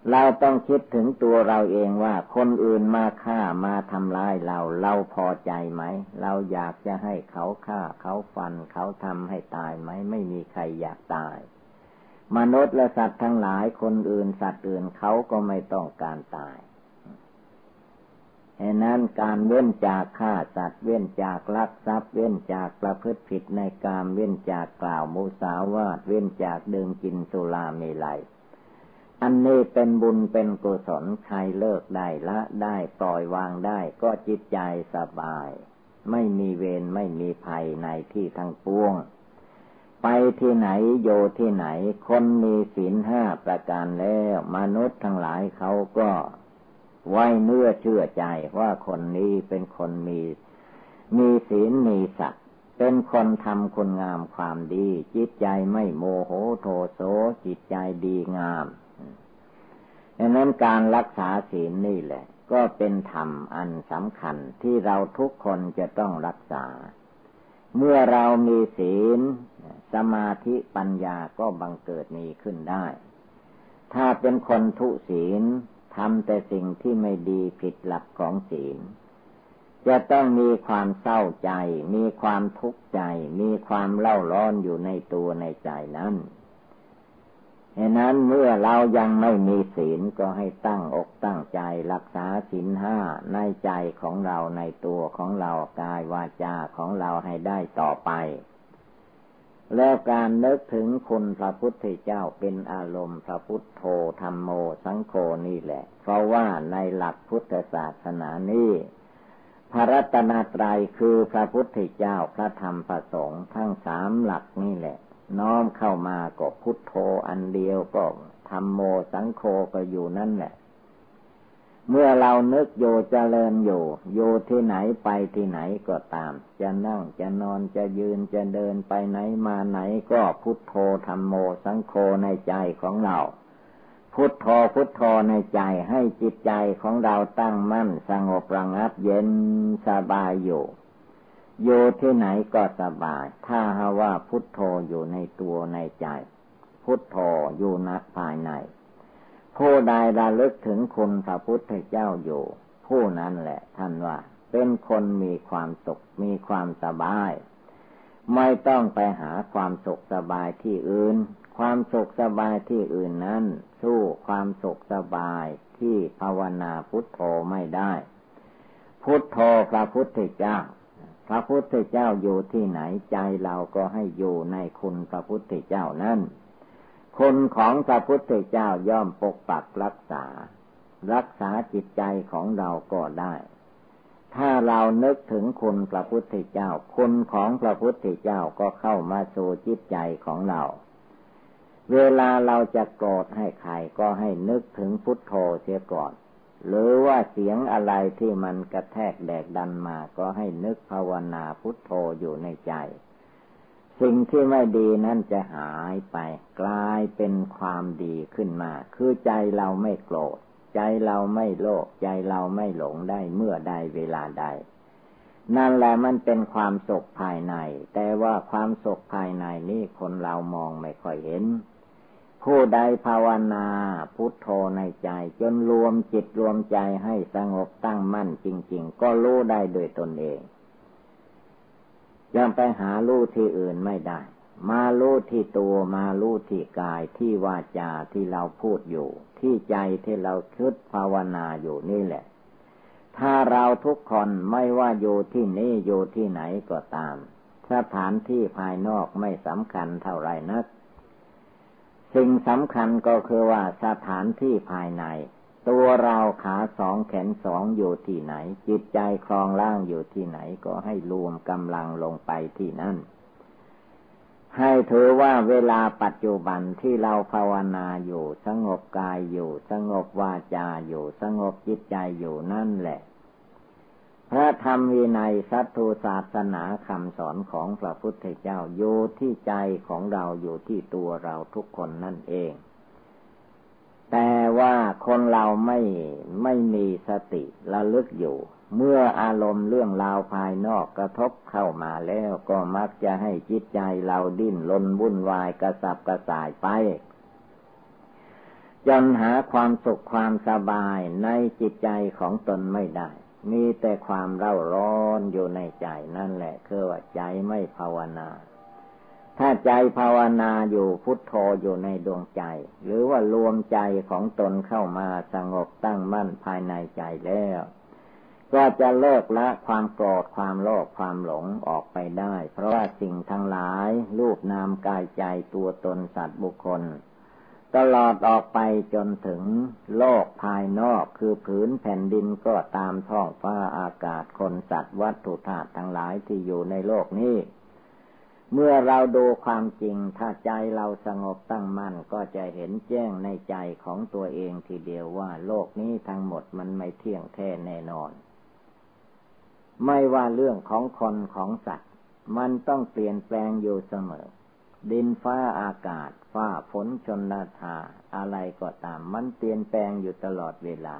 เราต้องคิดถึงตัวเราเองว่า คนอื่นมาฆ่ามาทำร้ายเรา เราพอใจไหม เราอยากจะให้เขาฆ่า เขาฟัน เขาทำให้ตายไหม ไม่มีใครอยากตาย มนุษย์และสัตว์ทั้งหลายคนอื่นสัตว์อื่นเขาก็ไม่ต้องการตายเหตุนั้นการเว้นจากฆ่าสัตว์เว้นจากลักทรัพย์เว้นจากประพฤติผิดในกามเว้นจากกล่าวมุสาวาทเว้นจากดื่มกินสุราเมลัย อันนี้เป็นบุญเป็นกุศลใครเลิกได้ละได้ปล่อยวางได้ก็จิตใจสบาย ไม่มีเวรไม่มีภัยในที่ทั้งปวง ไปที่ไหนโยที่ไหน คนมีศีลห้าประการแล้ว มนุษย์ทั้งหลายเขาก็ไว้เนื้อเชื่อใจว่าคนนี้เป็นคนมี มีศีลมีสัตว์เป็นคนทำคุณงามความดี จิตใจไม่โมโหโทโสจิตใจดีงาม ดังนั้นการรักษาศีลนี่แหละ ก็เป็นธรรมอันสำคัญที่เราทุกคนจะต้องรักษา เมื่อเรามีศีล สมาธิปัญญาก็บังเกิดมีขึ้นได้ ถ้าเป็นคนทุศีลทำแต่สิ่งที่ไม่ดีผิดหลักของศีล จะต้องมีความเศร้าใจ มีความทุกข์ใจ มีความเล่าร้อนอยู่ในตัวในใจนั้น เหตุนั้นเมื่อเรายังไม่มีศีลก็ให้ตั้งอกตั้งใจรักษาศีลห้าในใจของเราในตัวของเรากายวาจาของเราให้ได้ต่อไป แล้วการนึกถึงคุณพระพุทธเจ้าเป็นอารมณ์พระพุทธโธธรรมโมสังโฆนี่แหละ เพราะว่าในหลักพุทธศาสนานี้พระรัตนตรัยคือพระพุทธเจ้าพระธรรมพระสงฆ์ทั้งสามหลักนี่แหละ น้อมเข้ามาก็พุทโธอันเดียวก็ธรรมโมสังโฆก็อยู่นั่นแหละ เมื่อเรานึกโยเจริญอยู่ โยที่ไหนไปที่ไหนก็ตาม จะนั่งจะนอนจะยืนจะเดินไปไหนมาไหนก็พุทโธธรรมโมสังโฆในใจของเรา พุทโธพุทโธในใจให้จิตใจของเราตั้งมั่นสงบระงับเย็นสบายอยู่ อยู่ที่ไหนก็สบาย ถ้าหาว่าพุทโธอยู่ในตัวในใจ พุทโธอยู่ณภายใน ผู้ใดระลึกถึงคุณพระพุทธเจ้าอยู่ ผู้นั้นแหละท่านว่า เป็นคนมีความสุขมีความสบาย ไม่ต้องไปหาความสุขสบายที่อื่น ความสุขสบายที่อื่นนั้น สู้ความสุขสบายที่ภาวนาพุทโธไม่ได้ พุทโธพระพุทธเจ้า ระพุทธเจ้าอยู่ที่ไหนใจเราก็ให้อยู่ในคุณพระพุทธเจ้านั่นคุณของพระพุทธเจ้าย่อมปกปักรักษา รักษาจิตใจของเราก็ได้ ถ้าเรานึกถึงคุณพระพุทธเจ้า คุณของพระพุทธเจ้าก็เข้ามาสู่จิตใจของเรา เวลาเราจะโกรธให้ใครก็ให้นึกถึงพุทโธเสียก่อน หรือว่าเสียงอะไรที่มันกระแทกแดกดันมาก็ให้นึกภาวนาพุทโธอยู่ในใจ สิ่งที่ไม่ดีนั่นจะหายไป กลายเป็นความดีขึ้นมา คือใจเราไม่โกรธ ใจเราไม่โลภใจเราไม่หลงได้เมื่อใดเวลาใด นั่นแหละมันเป็นความสุขภายใน แต่ว่าความสุขภายในนี่คนเรามองไม่ค่อยเห็น ผู้ใดภาวนาพุทโธในใจ จนรวมจิตรวมใจให้สงบตั้งมั่นจริง ๆ ก็รู้ได้โดยตนเองยังไปหาลู่ที่อื่นไม่ได้ มาลู่ที่ตัวมาลู่ที่กายที่วาจาที่เราพูดอยู่ ที่ใจที่เราคิดภาวนาอยู่นี่แหละ ถ้าเราทุกคนไม่ว่าอยู่ที่นี่อยู่ที่ไหนก็ตาม สถานที่ภายนอกไม่สำคัญเท่าไรนัก สิ่งสำคัญก็คือว่าสถานที่ภายใน ตัวเราขาสองแขนสองอยู่ที่ไหน จิตใจคลองล่างอยู่ที่ไหนก็ให้รวมกำลังลงไปที่นั่น ให้ถือว่าเวลาปัจจุบันที่เราภาวนาอยู่ สงบกายอยู่ สงบวาจาอยู่ สงบจิตใจอยู่นั่นแหละ พระธรรมวินัยสัตตุศาสนาคำสอนของพระพุทธเจ้าอยู่ที่ใจของเราอยู่ที่ตัวเราทุกคนนั่นเอง แต่ว่าคนเราไม่ไม่มีสติระลึกอยู่ เมื่ออารมณ์เรื่องราวภายนอกกระทบเข้ามาแล้วก็มักจะให้จิตใจเราดิ้นรนวุ่นวายกระสับกระส่ายไปจนหาความสุขความสบายในจิตใจของตนไม่ได้ มีแต่ความเร่าร้อนอยู่ในใจนั่นแหละ คือว่าใจไม่ภาวนา ถ้าใจภาวนาอยู่พุทโธอยู่ในดวงใจ หรือว่ารวมใจของตนเข้ามาสงบตั้งมั่นภายในใจแล้ว ก็จะเลิกละความโกรธความโลภความหลงออกไปได้ เพราะว่าสิ่งทั้งหลายรูปนามกายใจตัวตนสัตว์บุคคล ตลอดออกไปจนถึงโลกภายนอกคือผืนแผ่นดินก็ตามท้องฟ้าอากาศคนสัตว์วัตถุธาตุทั้งหลายที่อยู่ในโลกนี้ เมื่อเราดูความจริงถ้าใจเราสงบตั้งมั่นก็จะเห็นแจ้งในใจของตัวเองทีเดียวว่าโลกนี้ทั้งหมดมันไม่เที่ยงแท้แน่นอน ไม่ว่าเรื่องของคนของสัตว์ มันต้องเปลี่ยนแปลงอยู่เสมอ ดินฟ้าอากาศฟ้าฝนชนนาทาอะไรก็ตาม มันเปลี่ยนแปลงอยู่ตลอดเวลา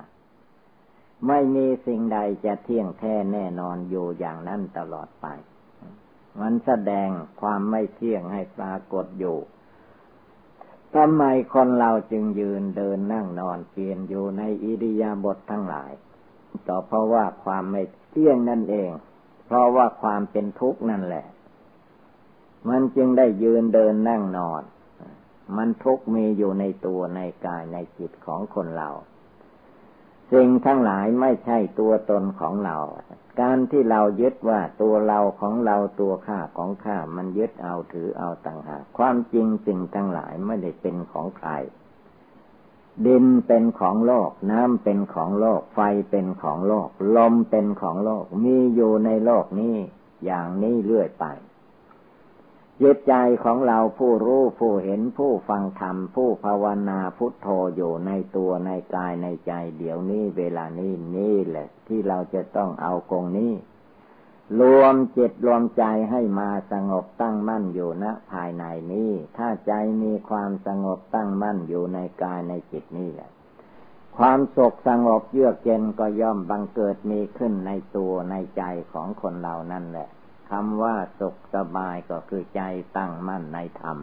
ไม่มีสิ่งใดจะเที่ยงแท้แน่นอนอยู่อย่างนั้นตลอดไป มันแสดงความไม่เที่ยงให้ปรากฏอยู่ทำไมคนเราจึงยืนเดินนั่งนอนเปลี่ยนอยู่ในอิริยาบถททั้งหลายก็เพราะว่าความไม่เที่ยงนั่นเอง เพราะว่าความเป็นทุกข์นั่นแหละ มันจึงได้ยืนเดินนั่งนอน มันทุกมีอยู่ในตัวในกายในจิตของคนเรา สิ่งทั้งหลายไม่ใช่ตัวตนของเรา การที่เรายึดว่าตัวเราของเราตัวข้าของข้ามันยึดเอาถือเอาต่างหากความจริงสิ่งทั้งหลายไม่ได้เป็นของใครดินเป็นของโลก น้ำเป็นของโลก ไฟเป็นของโลก ลมเป็นของโลก มีอยู่ในโลกนี้ อย่างนี้เรื่อยไป จิตใจของเราผู้รู้ผู้เห็นผู้ฟังธรรม ผู้ภาวนาพุทโธอยู่ในตัวในกายในใจ เดี๋ยวนี้เวลานี้นี่แหละ ที่เราจะต้องเอากงนี้ รวมจิตรวมใจให้มาสงบตั้งมั่นอยู่ณภายในนี้ ถ้าใจมีความสงบตั้งมั่นอยู่ในกายในจิตนี่แหละ ความสุขสงบเยือกเย็นก็ย่อมบังเกิดมีขึ้นในตัวในใจของคนเรานั่นแหละ คำว่าสุขสบายก็คือใจตั้งมั่นในธรรม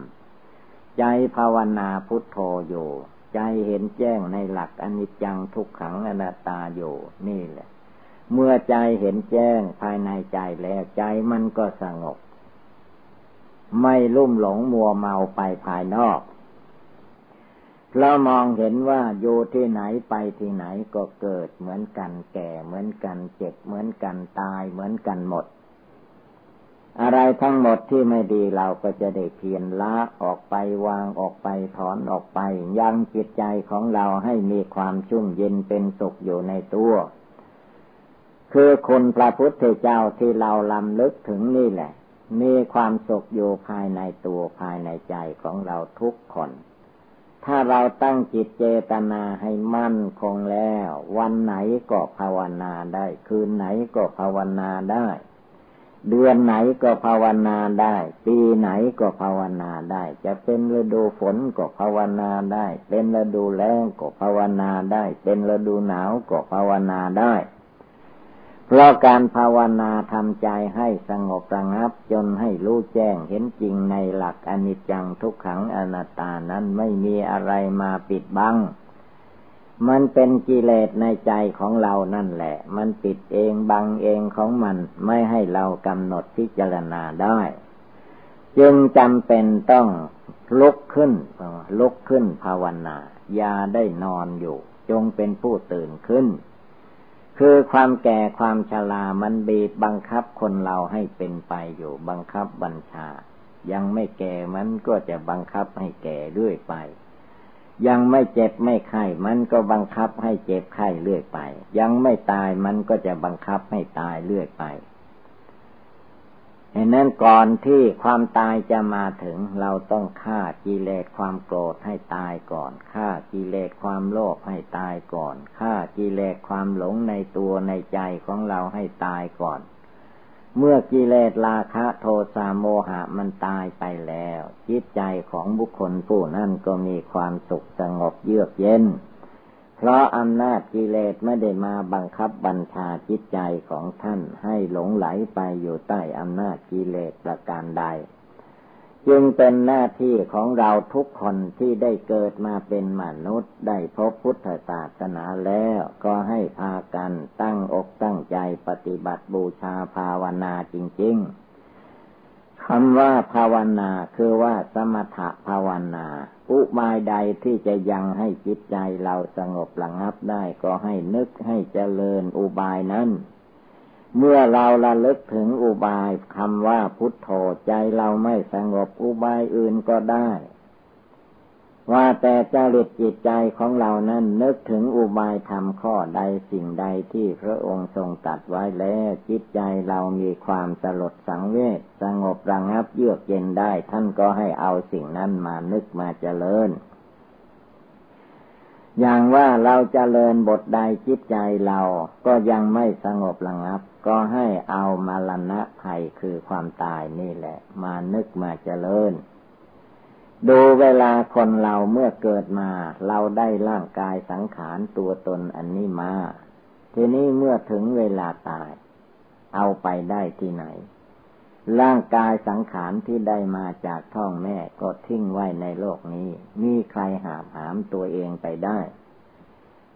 ใจภาวนาพุทโธอยู่ ใจเห็นแจ้งในหลักอนิจจังทุกขังอนัตตาอยู่นี่แหละ เมื่อใจเห็นแจ้งภายในใจแล้วใจมันก็สงบ ไม่ลุ่มหลงมัวเมาไปภายนอกเรามองเห็นว่าอยู่ที่ไหนไปที่ไหนก็เกิดเหมือนกันแก่เหมือนกันเจ็บเหมือนกันตายเหมือนกันหมด อะไรทั้งหมดที่ไม่ดีเราก็จะได้เพียรละออกไปวางออกไปถอนออกไป ยังจิตใจของเราให้มีความชุ่มเย็นเป็นสุขอยู่ในตัว คือคุณพระพุทธเจ้าที่เราลำลึกถึงนี่แหละ มีความสุขอยู่ภายในตัวภายในใจของเราทุกคน ถ้าเราตั้งจิตเจตนาให้มั่นคงแล้ว วันไหนก็ภาวนาได้ คืนไหนก็ภาวนาได้ เดือนไหนก็ภาวนาได้ ปีไหนก็ภาวนาได้ จะเป็นฤดูฝนก็ภาวนาได้ เป็นฤดูแล้งก็ภาวนาได้ เป็นฤดูหนาวก็ภาวนาได้ เพราะการภาวนาทำใจให้สงบระงับจนให้รู้แจ้งเห็นจริงในหลักอนิจจังทุกขังอนัตตานั้นไม่มีอะไรมาปิดบัง มันเป็นกิเลสในใจของเรานั่นแหละ มันปิดเองบังเองของมันไม่ให้เรากำหนดพิจารณาได้ จึงจำเป็นต้องลุกขึ้นลุกขึ้นภาวนาอย่าได้นอนอยู่ จงเป็นผู้ตื่นขึ้น คือความแก่ความชรามันบีบบังคับคนเราให้เป็นไปอยู่ บังคับบัญชา ยังไม่แก่มันก็จะบังคับให้แก่เรื่อยไป ยังไม่เจ็บไม่ไข้มันก็บังคับให้เจ็บไข้เรื่อยไป ยังไม่ตายมันก็จะบังคับให้ตายเรื่อยไปดังนั้นก่อนที่ความตายจะมาถึง เราต้องฆ่ากิเลสความโกรธให้ตายก่อนฆ่ากิเลสความโลภให้ตายก่อนฆ่ากิเลสความหลงในตัวในใจของเราให้ตายก่อน เมื่อกิเลสราคะโทสะโมหะมันตายไปแล้ว จิตใจของบุคคลผู้นั้นก็มีความสุขสงบเยือกเย็น เพราะอำนาจกิเลสไม่ได้มาบังคับบัญชาจิตใจของท่านให้หลงไหลไปอยู่ใต้อำนาจกิเลสประการใด จึงเป็นหน้าที่ของเราทุกคนที่ได้เกิดมาเป็นมนุษย์ ได้พบพุทธศาสนาแล้วก็ให้พากันตั้งอกตั้งใจปฏิบัติบูชาภาวนาจริง ๆคำว่าภาวนาคือว่าสมถภาวนา อุบายใดที่จะยังให้จิตใจเราสงบระงับได้ก็ให้นึกให้เจริญอุบายนั้น เมื่อเราระลึกถึงอุบายคำว่าพุทโธใจเราไม่สงบอุบายอื่นก็ได้ ว่าแต่จริตจิตใจของเรานั้นนึกถึงอุบายธรรมข้อใดสิ่งใดที่พระองค์ทรงตัดไว้แล้วจิตใจเรามีความสลดสังเวชสงบระงับเยือกเย็นได้ ท่านก็ให้เอาสิ่งนั้นมานึกมาเจริญอย่างว่าเราจเจริญบทใดจิตใจเราก็ยังไม่สงบระงับ ก็ให้เอามาลณะภัยคือความตายนี่แหละ มานึกมาเจริญ ดูเวลาคนเราเมื่อเกิดมา เราได้ร่างกายสังขารตัวตนอันนี้มา ทีนี้เมื่อถึงเวลาตาย เอาไปได้ที่ไหน ร่างกายสังขารที่ได้มาจากท้องแม่ก็ทิ้งไว้ในโลกนี้ มีใครหาหามตัวเองไปได้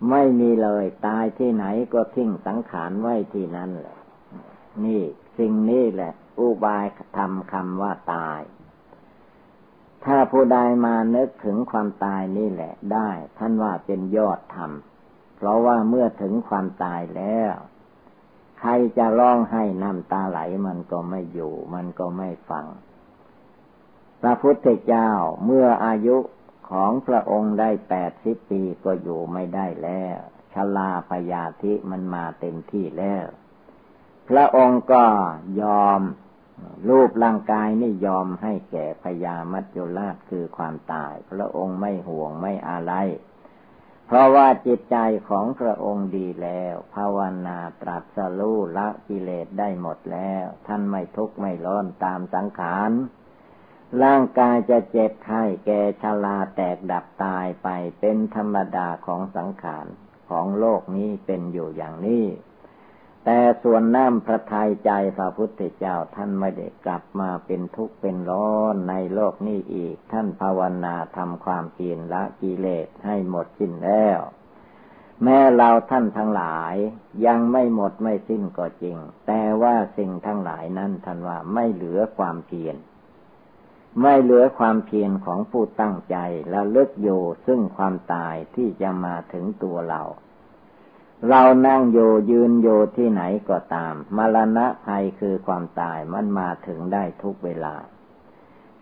ไม่มีเลย ตายที่ไหนก็ทิ้งสังขารไว้ที่นั่นแหละ นี่สิ่งนี้แหละ อุบายทำคำว่าตาย ถ้าผู้ใดมานึกถึงความตายนี่แหละ ได้ ท่านว่าเป็นยอดธรรม เพราะว่าเมื่อถึงความตายแล้ว ใครจะร้องให้น้ำตาไหลมันก็ไม่อยู่ มันก็ไม่ฟังพระพุทธเจ้าเมื่ออายุ ของพระองค์ได้แปดสิบปีก็อยู่ไม่ได้แล้วชลาพยาธิมันมาเต็มที่แล้ว พระองค์ก็ยอมรูปร่างกายนี่ยอมให้แก่พญามัจจุราชคือความตาย พระองค์ไม่ห่วงไม่อะไร เพราะว่าจิตใจของพระองค์ดีแล้ว ภาวนาตรัสรู้ละกิเลสได้หมดแล้ว ท่านไม่ทุกข์ไม่ร้อนตามสังขาร ร่างกายจะเจ็บไข้แก่ชราแตกดับตายไปเป็นธรรมดาของสังขารของโลกนี้เป็นอยู่อย่างนี้ แต่ส่วนน้ำพระทัยใจพระพุทธเจ้าท่านไม่ได้กลับมาเป็นทุกข์เป็นร้อนในโลกนี้อีก ท่านภาวนาทำความเพียรละกิเลสให้หมดสิ้นแล้ว แม้เราท่านทั้งหลายยังไม่หมดไม่สิ้นก็จริง แต่ว่าสิ่งทั้งหลายนั้นท่านว่าไม่เหลือความเพียร ไม่เหลือความเพียรของผู้ตั้งใจและเลิกโยซึ่งความตายที่จะมาถึงตัวเรา เรานั่งโยยืนโยที่ไหนก็ตาม มรณะภัยคือความตายมันมาถึงได้ทุกเวลา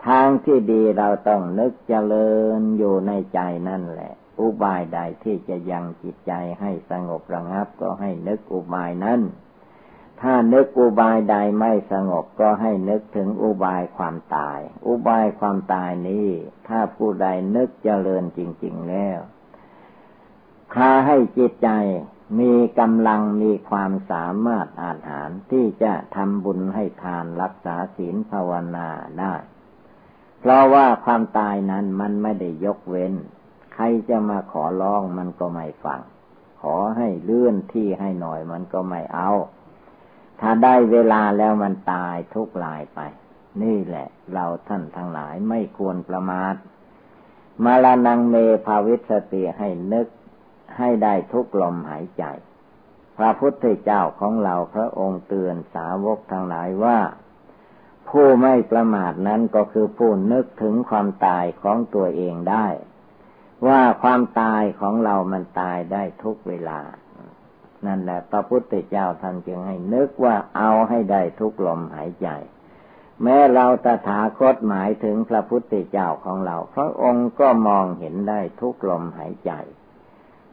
ทางที่ดีเราต้องนึกเจริญอยู่ในใจนั่นแหละ อุบายใดที่จะยังจิตใจให้สงบระงับก็ให้นึกอุบายนั้น ถ้านึกอุบายใดไม่สงบก็ให้นึกถึงอุบายความตาย อุบายความตายนี้ ถ้าผู้ใดนึกเจริญจริง ๆแล้วพาให้จิตใจมีกำลังมีความสามารถอาหารที่จะทำบุญให้ทานรักษาศีลภาวนาได้ เพราะว่าความตายนั้นมันไม่ได้ยกเว้น ใครจะมาขอร้องมันก็ไม่ฟัง ขอให้เลื่อนที่ให้หน่อยมันก็ไม่เอา ถ้าได้เวลาแล้วมันตายทุกลายไป นี่แหละ เราท่านทั้งหลายไม่ควรประมาทมาลานังเมภาวิสติให้นึกให้ได้ทุกลมหายใจ พระพุทธเจ้าของเราพระองค์เตือนสาวกทั้งหลายว่า ผู้ไม่ประมาทนั้นก็คือผู้นึกถึงความตายของตัวเองได้ ว่าความตายของเรามันตายได้ทุกเวลา นั่นแหละพระพุทธเจ้าท่านจึงให้นึกว่าเอาให้ได้ทุกลมหายใจ แม้เราตถาคตหมายถึงพระพุทธเจ้าของเรา พระองค์ก็มองเห็นได้ทุกลมหายใจ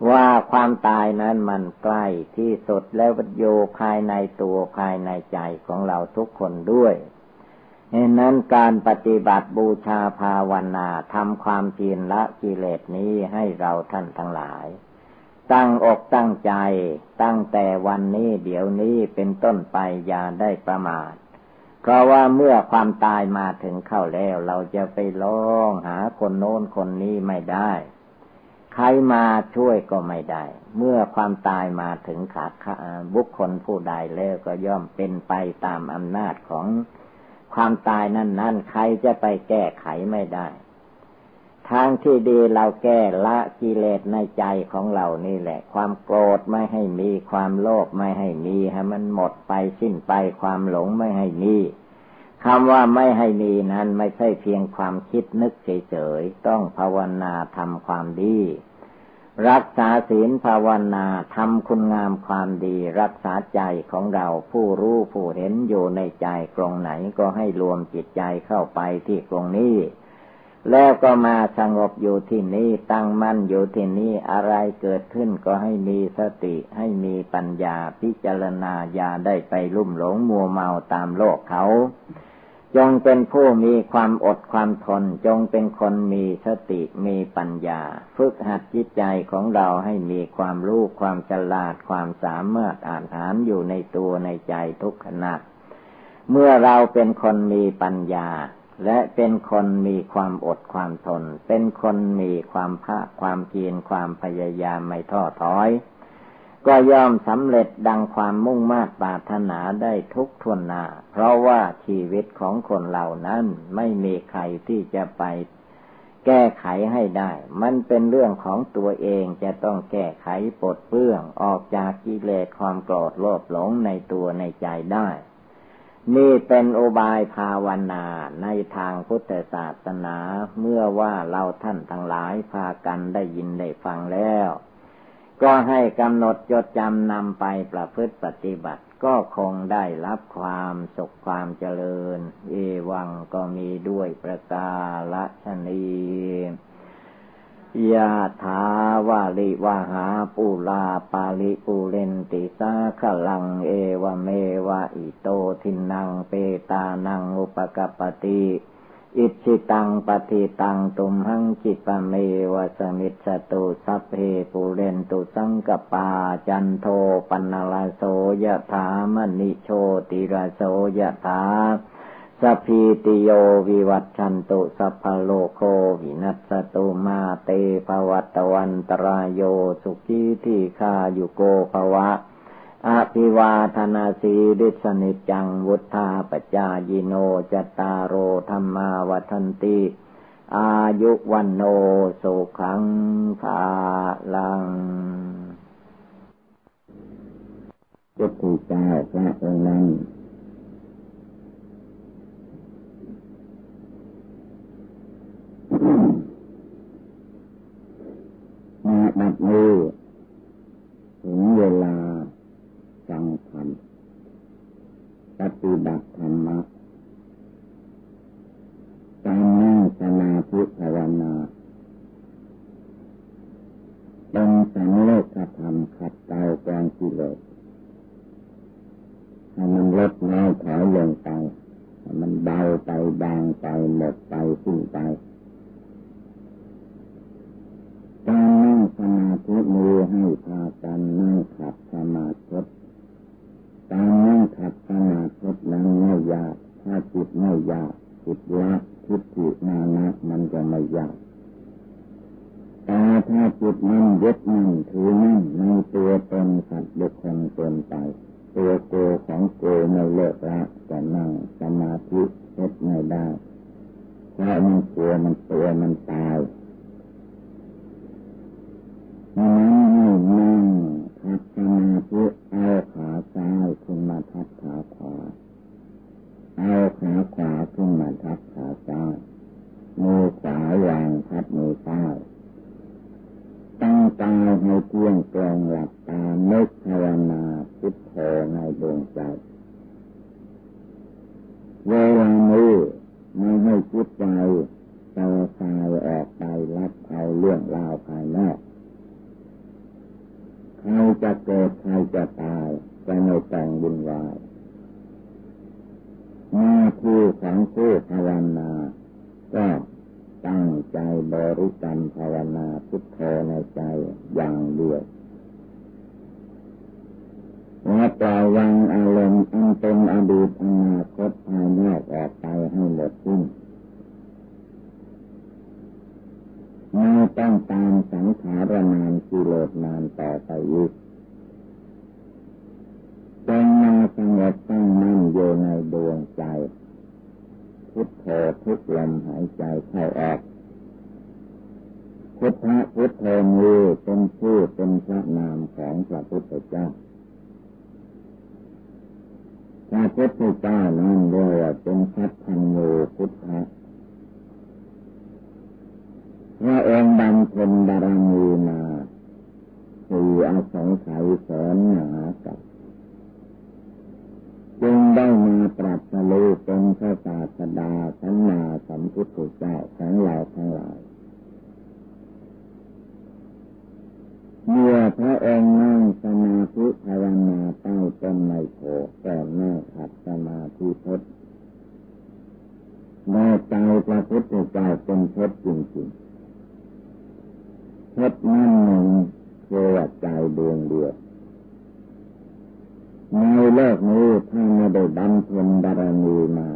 ว่าความตายนั้นมันใกล้ที่สุดแล้วโยภายในตัวภายในใจของเราทุกคนด้วยเหตุนั้นการปฏิบัติบูชาภาวนาทำความเพียรละกิเลสนี้ให้เราท่านทั้งหลาย ตั้งอกตั้งใจ ตั้งแต่วันนี้เดี๋ยวนี้เป็นต้นไปอย่าได้ประมาท เพราะว่าเมื่อความตายมาถึงเข้าแล้ว เราจะไปร้องหาคนโน้นคนนี้ไม่ได้ ใครมาช่วยก็ไม่ได้ เมื่อความตายมาถึงขาดบุคคลผู้ใดแล้วก็ย่อมเป็นไปตามอำนาจของความตายนั่นนั่นใครจะไปแก้ไขไม่ได้ ทางที่ดีเราแก้ละกิเลสในใจของเรานี่แหละ ความโกรธไม่ให้มีความโลภไม่ให้มีให้มันหมดไปสิ้นไปความหลงไม่ให้มีคำว่าไม่ให้มีนั้นไม่ใช่เพียงความคิดนึกเฉยๆต้องภาวนาทำความดี รักษาศีลภาวนาทำคุณงามความดี รักษาใจของเราผู้รู้ผู้เห็นอยู่ในใจตรงไหนก็ให้รวมจิตใจเข้าไปที่ตรงนี้ แล้วก็มาสงบอยู่ที่นี้ตั้งมั่นอยู่ที่นี้อะไรเกิดขึ้นก็ให้มีสติให้มีปัญญาพิจารณาอย่าได้ไปลุ่มหลงมัวเมาตามโลกเขา จงเป็นผู้มีความอดความทน จงเป็นคนมีสติมีปัญญา ฝึกหัดจิตใจของเราให้มีความรู้ความฉลาดความสามารถอ่านหานอยู่ในตัวในใจทุกขณะเมื่อเราเป็นคนมีปัญญา และเป็นคนมีความอดความทน เป็นคนมีความภาคความเพียรความพยายามไม่ท้อถอย ก็ย่อมสำเร็จดังความมุ่งมา่ปรารถนาได้ทุกทวนหน้า เพราะว่าชีวิตของคนเหล่านั้นไม่มีใครที่จะไปแก้ไขให้ได้ มันเป็นเรื่องของตัวเองจะต้องแก้ไขปลดเปลื้องออกจากกิเลสความโกรธโลภหลงในตัวในใจได้ นี่เป็นโอบายภาวนาในทางพุทธศาสนาเมื่อว่าเราท่านทั้งหลายพากันได้ยินได้ฟังแล้ว ก็ให้กำหนดจดจำนำไปประพฤติปฏิบัติก็คงได้รับความสุขความเจริญ เอวังก็มีด้วยประกาศนี ยะถาวาลิวาหาปูลาปาลิปูเรนติสาขลังเอวเมวะอิโตทินังเปตานังอุปกปติอิชิตังปฏิตังตุมหังจิปเมวะสมิสตุสัพเพปูเรนตุสังกปาจันโทปนลาโสยะถามณิโชติระโสยะถา สัพพิติโยวิวัตชันตุสัพพโลโควินัสตุมาเตภวัตวันตรายโยสุขีที่คายุโกภวะอภิวาธนาสีริสนิจังวุธาปจายิโนจตารโอธรรมาวันติ อายุวันโนสุขังภาลังพุทธเจ้าพระองค์นั้น มาบัดนี้ถึงเวลาฟังธรรมปฏิบัติธรรมะการนั่งสมาธิภาวนาเป็นสังโลกธรรมขัดเกลาแกงกิเลสให้มันลดน้อยถอยลงไปให้มันเบาไปบางไปหมดไปสิ้นไป การนั่งสมาธิมือให้พากันนั่งขัดสมาธิการนั่งขัดสมาธินั้นไม่ยาก ถ้าจิตไม่ยากจิตละทิฏฐิมานะมันจะไม่ยากแต่ถ้าจิตมันยึดมั่นถือมั่นในตัวตนสัตว์บุคคลเกินไป ตัวโกของโกไม่เลิกละจะนั่งสมาธิเฮ็ดไม่ได้เพราะมันกลัวมันตัวมันตาย นั้นให้นั่งทับสมาธิเอาขาซ้ายขึ้นมาทับขาขวา เอาขาขวาขึ้นมาทับขาซ้ายมือขวาวางทับมือซ้ายตั้งตาให้เที่ยงตรงหลับ พุทธะพุทโธมือเป็นชื่อเป็นพระนามของพระพุทธเจ้าพระพุทธเจ้านั้นเรียกว่าเป็นพัฒนโยพุทธะพระองค์บำเพ็ญบารมีมาสี่อาสงไขยแสนหนากับจึงได้มาตรัสรู้เป็นพระศาสดาสัมมาสัมพุทธเจ้าของเราทั้งหลาย เมื่อพระองค์นั่งสมาธิภาวนาใต้ต้นไมโพแต่แม่ขัดสมาธิพดแม่ใจพระพุทธเจ้าเป็นพดจริงๆพดนั่นหนึ่งเพื่อใจดวงเดียวในโลกนี้ถ้าไม่ได้บำเพ็ญบารมีมา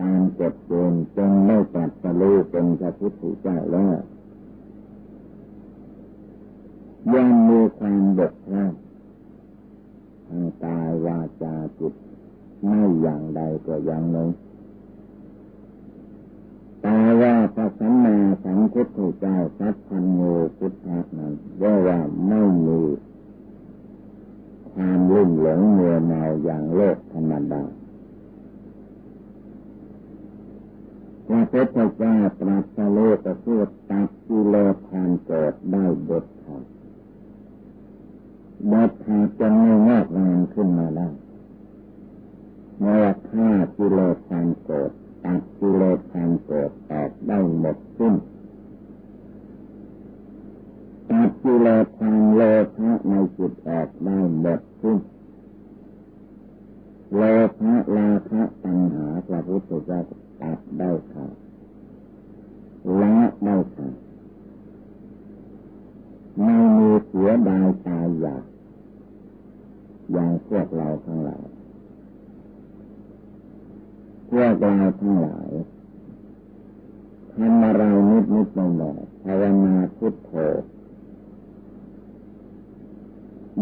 ตามกฎเกณฑ์จงไม่จัดสรู้เป็นพระพุทธเจ้าแล้ว ย่อมมีความบกพร่องทางกายวาจาจิตไม่อย่างใดก็อย่างหนึ่งแต่ว่าพระสัมมาสัมพุทธเจ้าสัพพันโยพุทธะนั้นว่าว่าไม่มีความลุ่มหลงเมื่อเมาอย่างโลกธรรมดาพระพุทธเจ้าตรัสโลกพูดตัดกิเลสทานเกิดได้เด็ดขาด เด็ดขาดจะไม่งอกงามขึ้นมาได้เมื่อฆ่ากิเลสทานเกิดตัดกิเลสทานเกิดแตกได้หมดสิ้นตัดกิเลสทางโลภะในจิตออกได้หมดสิ้นโลภะลาภะตัณหาพระพุทธเจ้าตัดได้ขาดละได้ขาด ไม่มีเสียดายตายอยากอย่างพวกเราทั้งหลายพวกเราทั้งหลายทำอะไรนิดนิดหน่อยภาวนาพุทโธ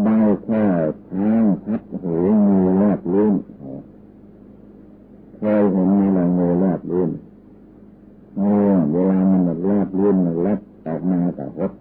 ได้แค่ช้างพัดหูงูแลบลิ้นเคยเห็นไหมล่ะงูแลบลิ้นงูเวลามันแลบลิ้นมันแลบออกมาแต่หด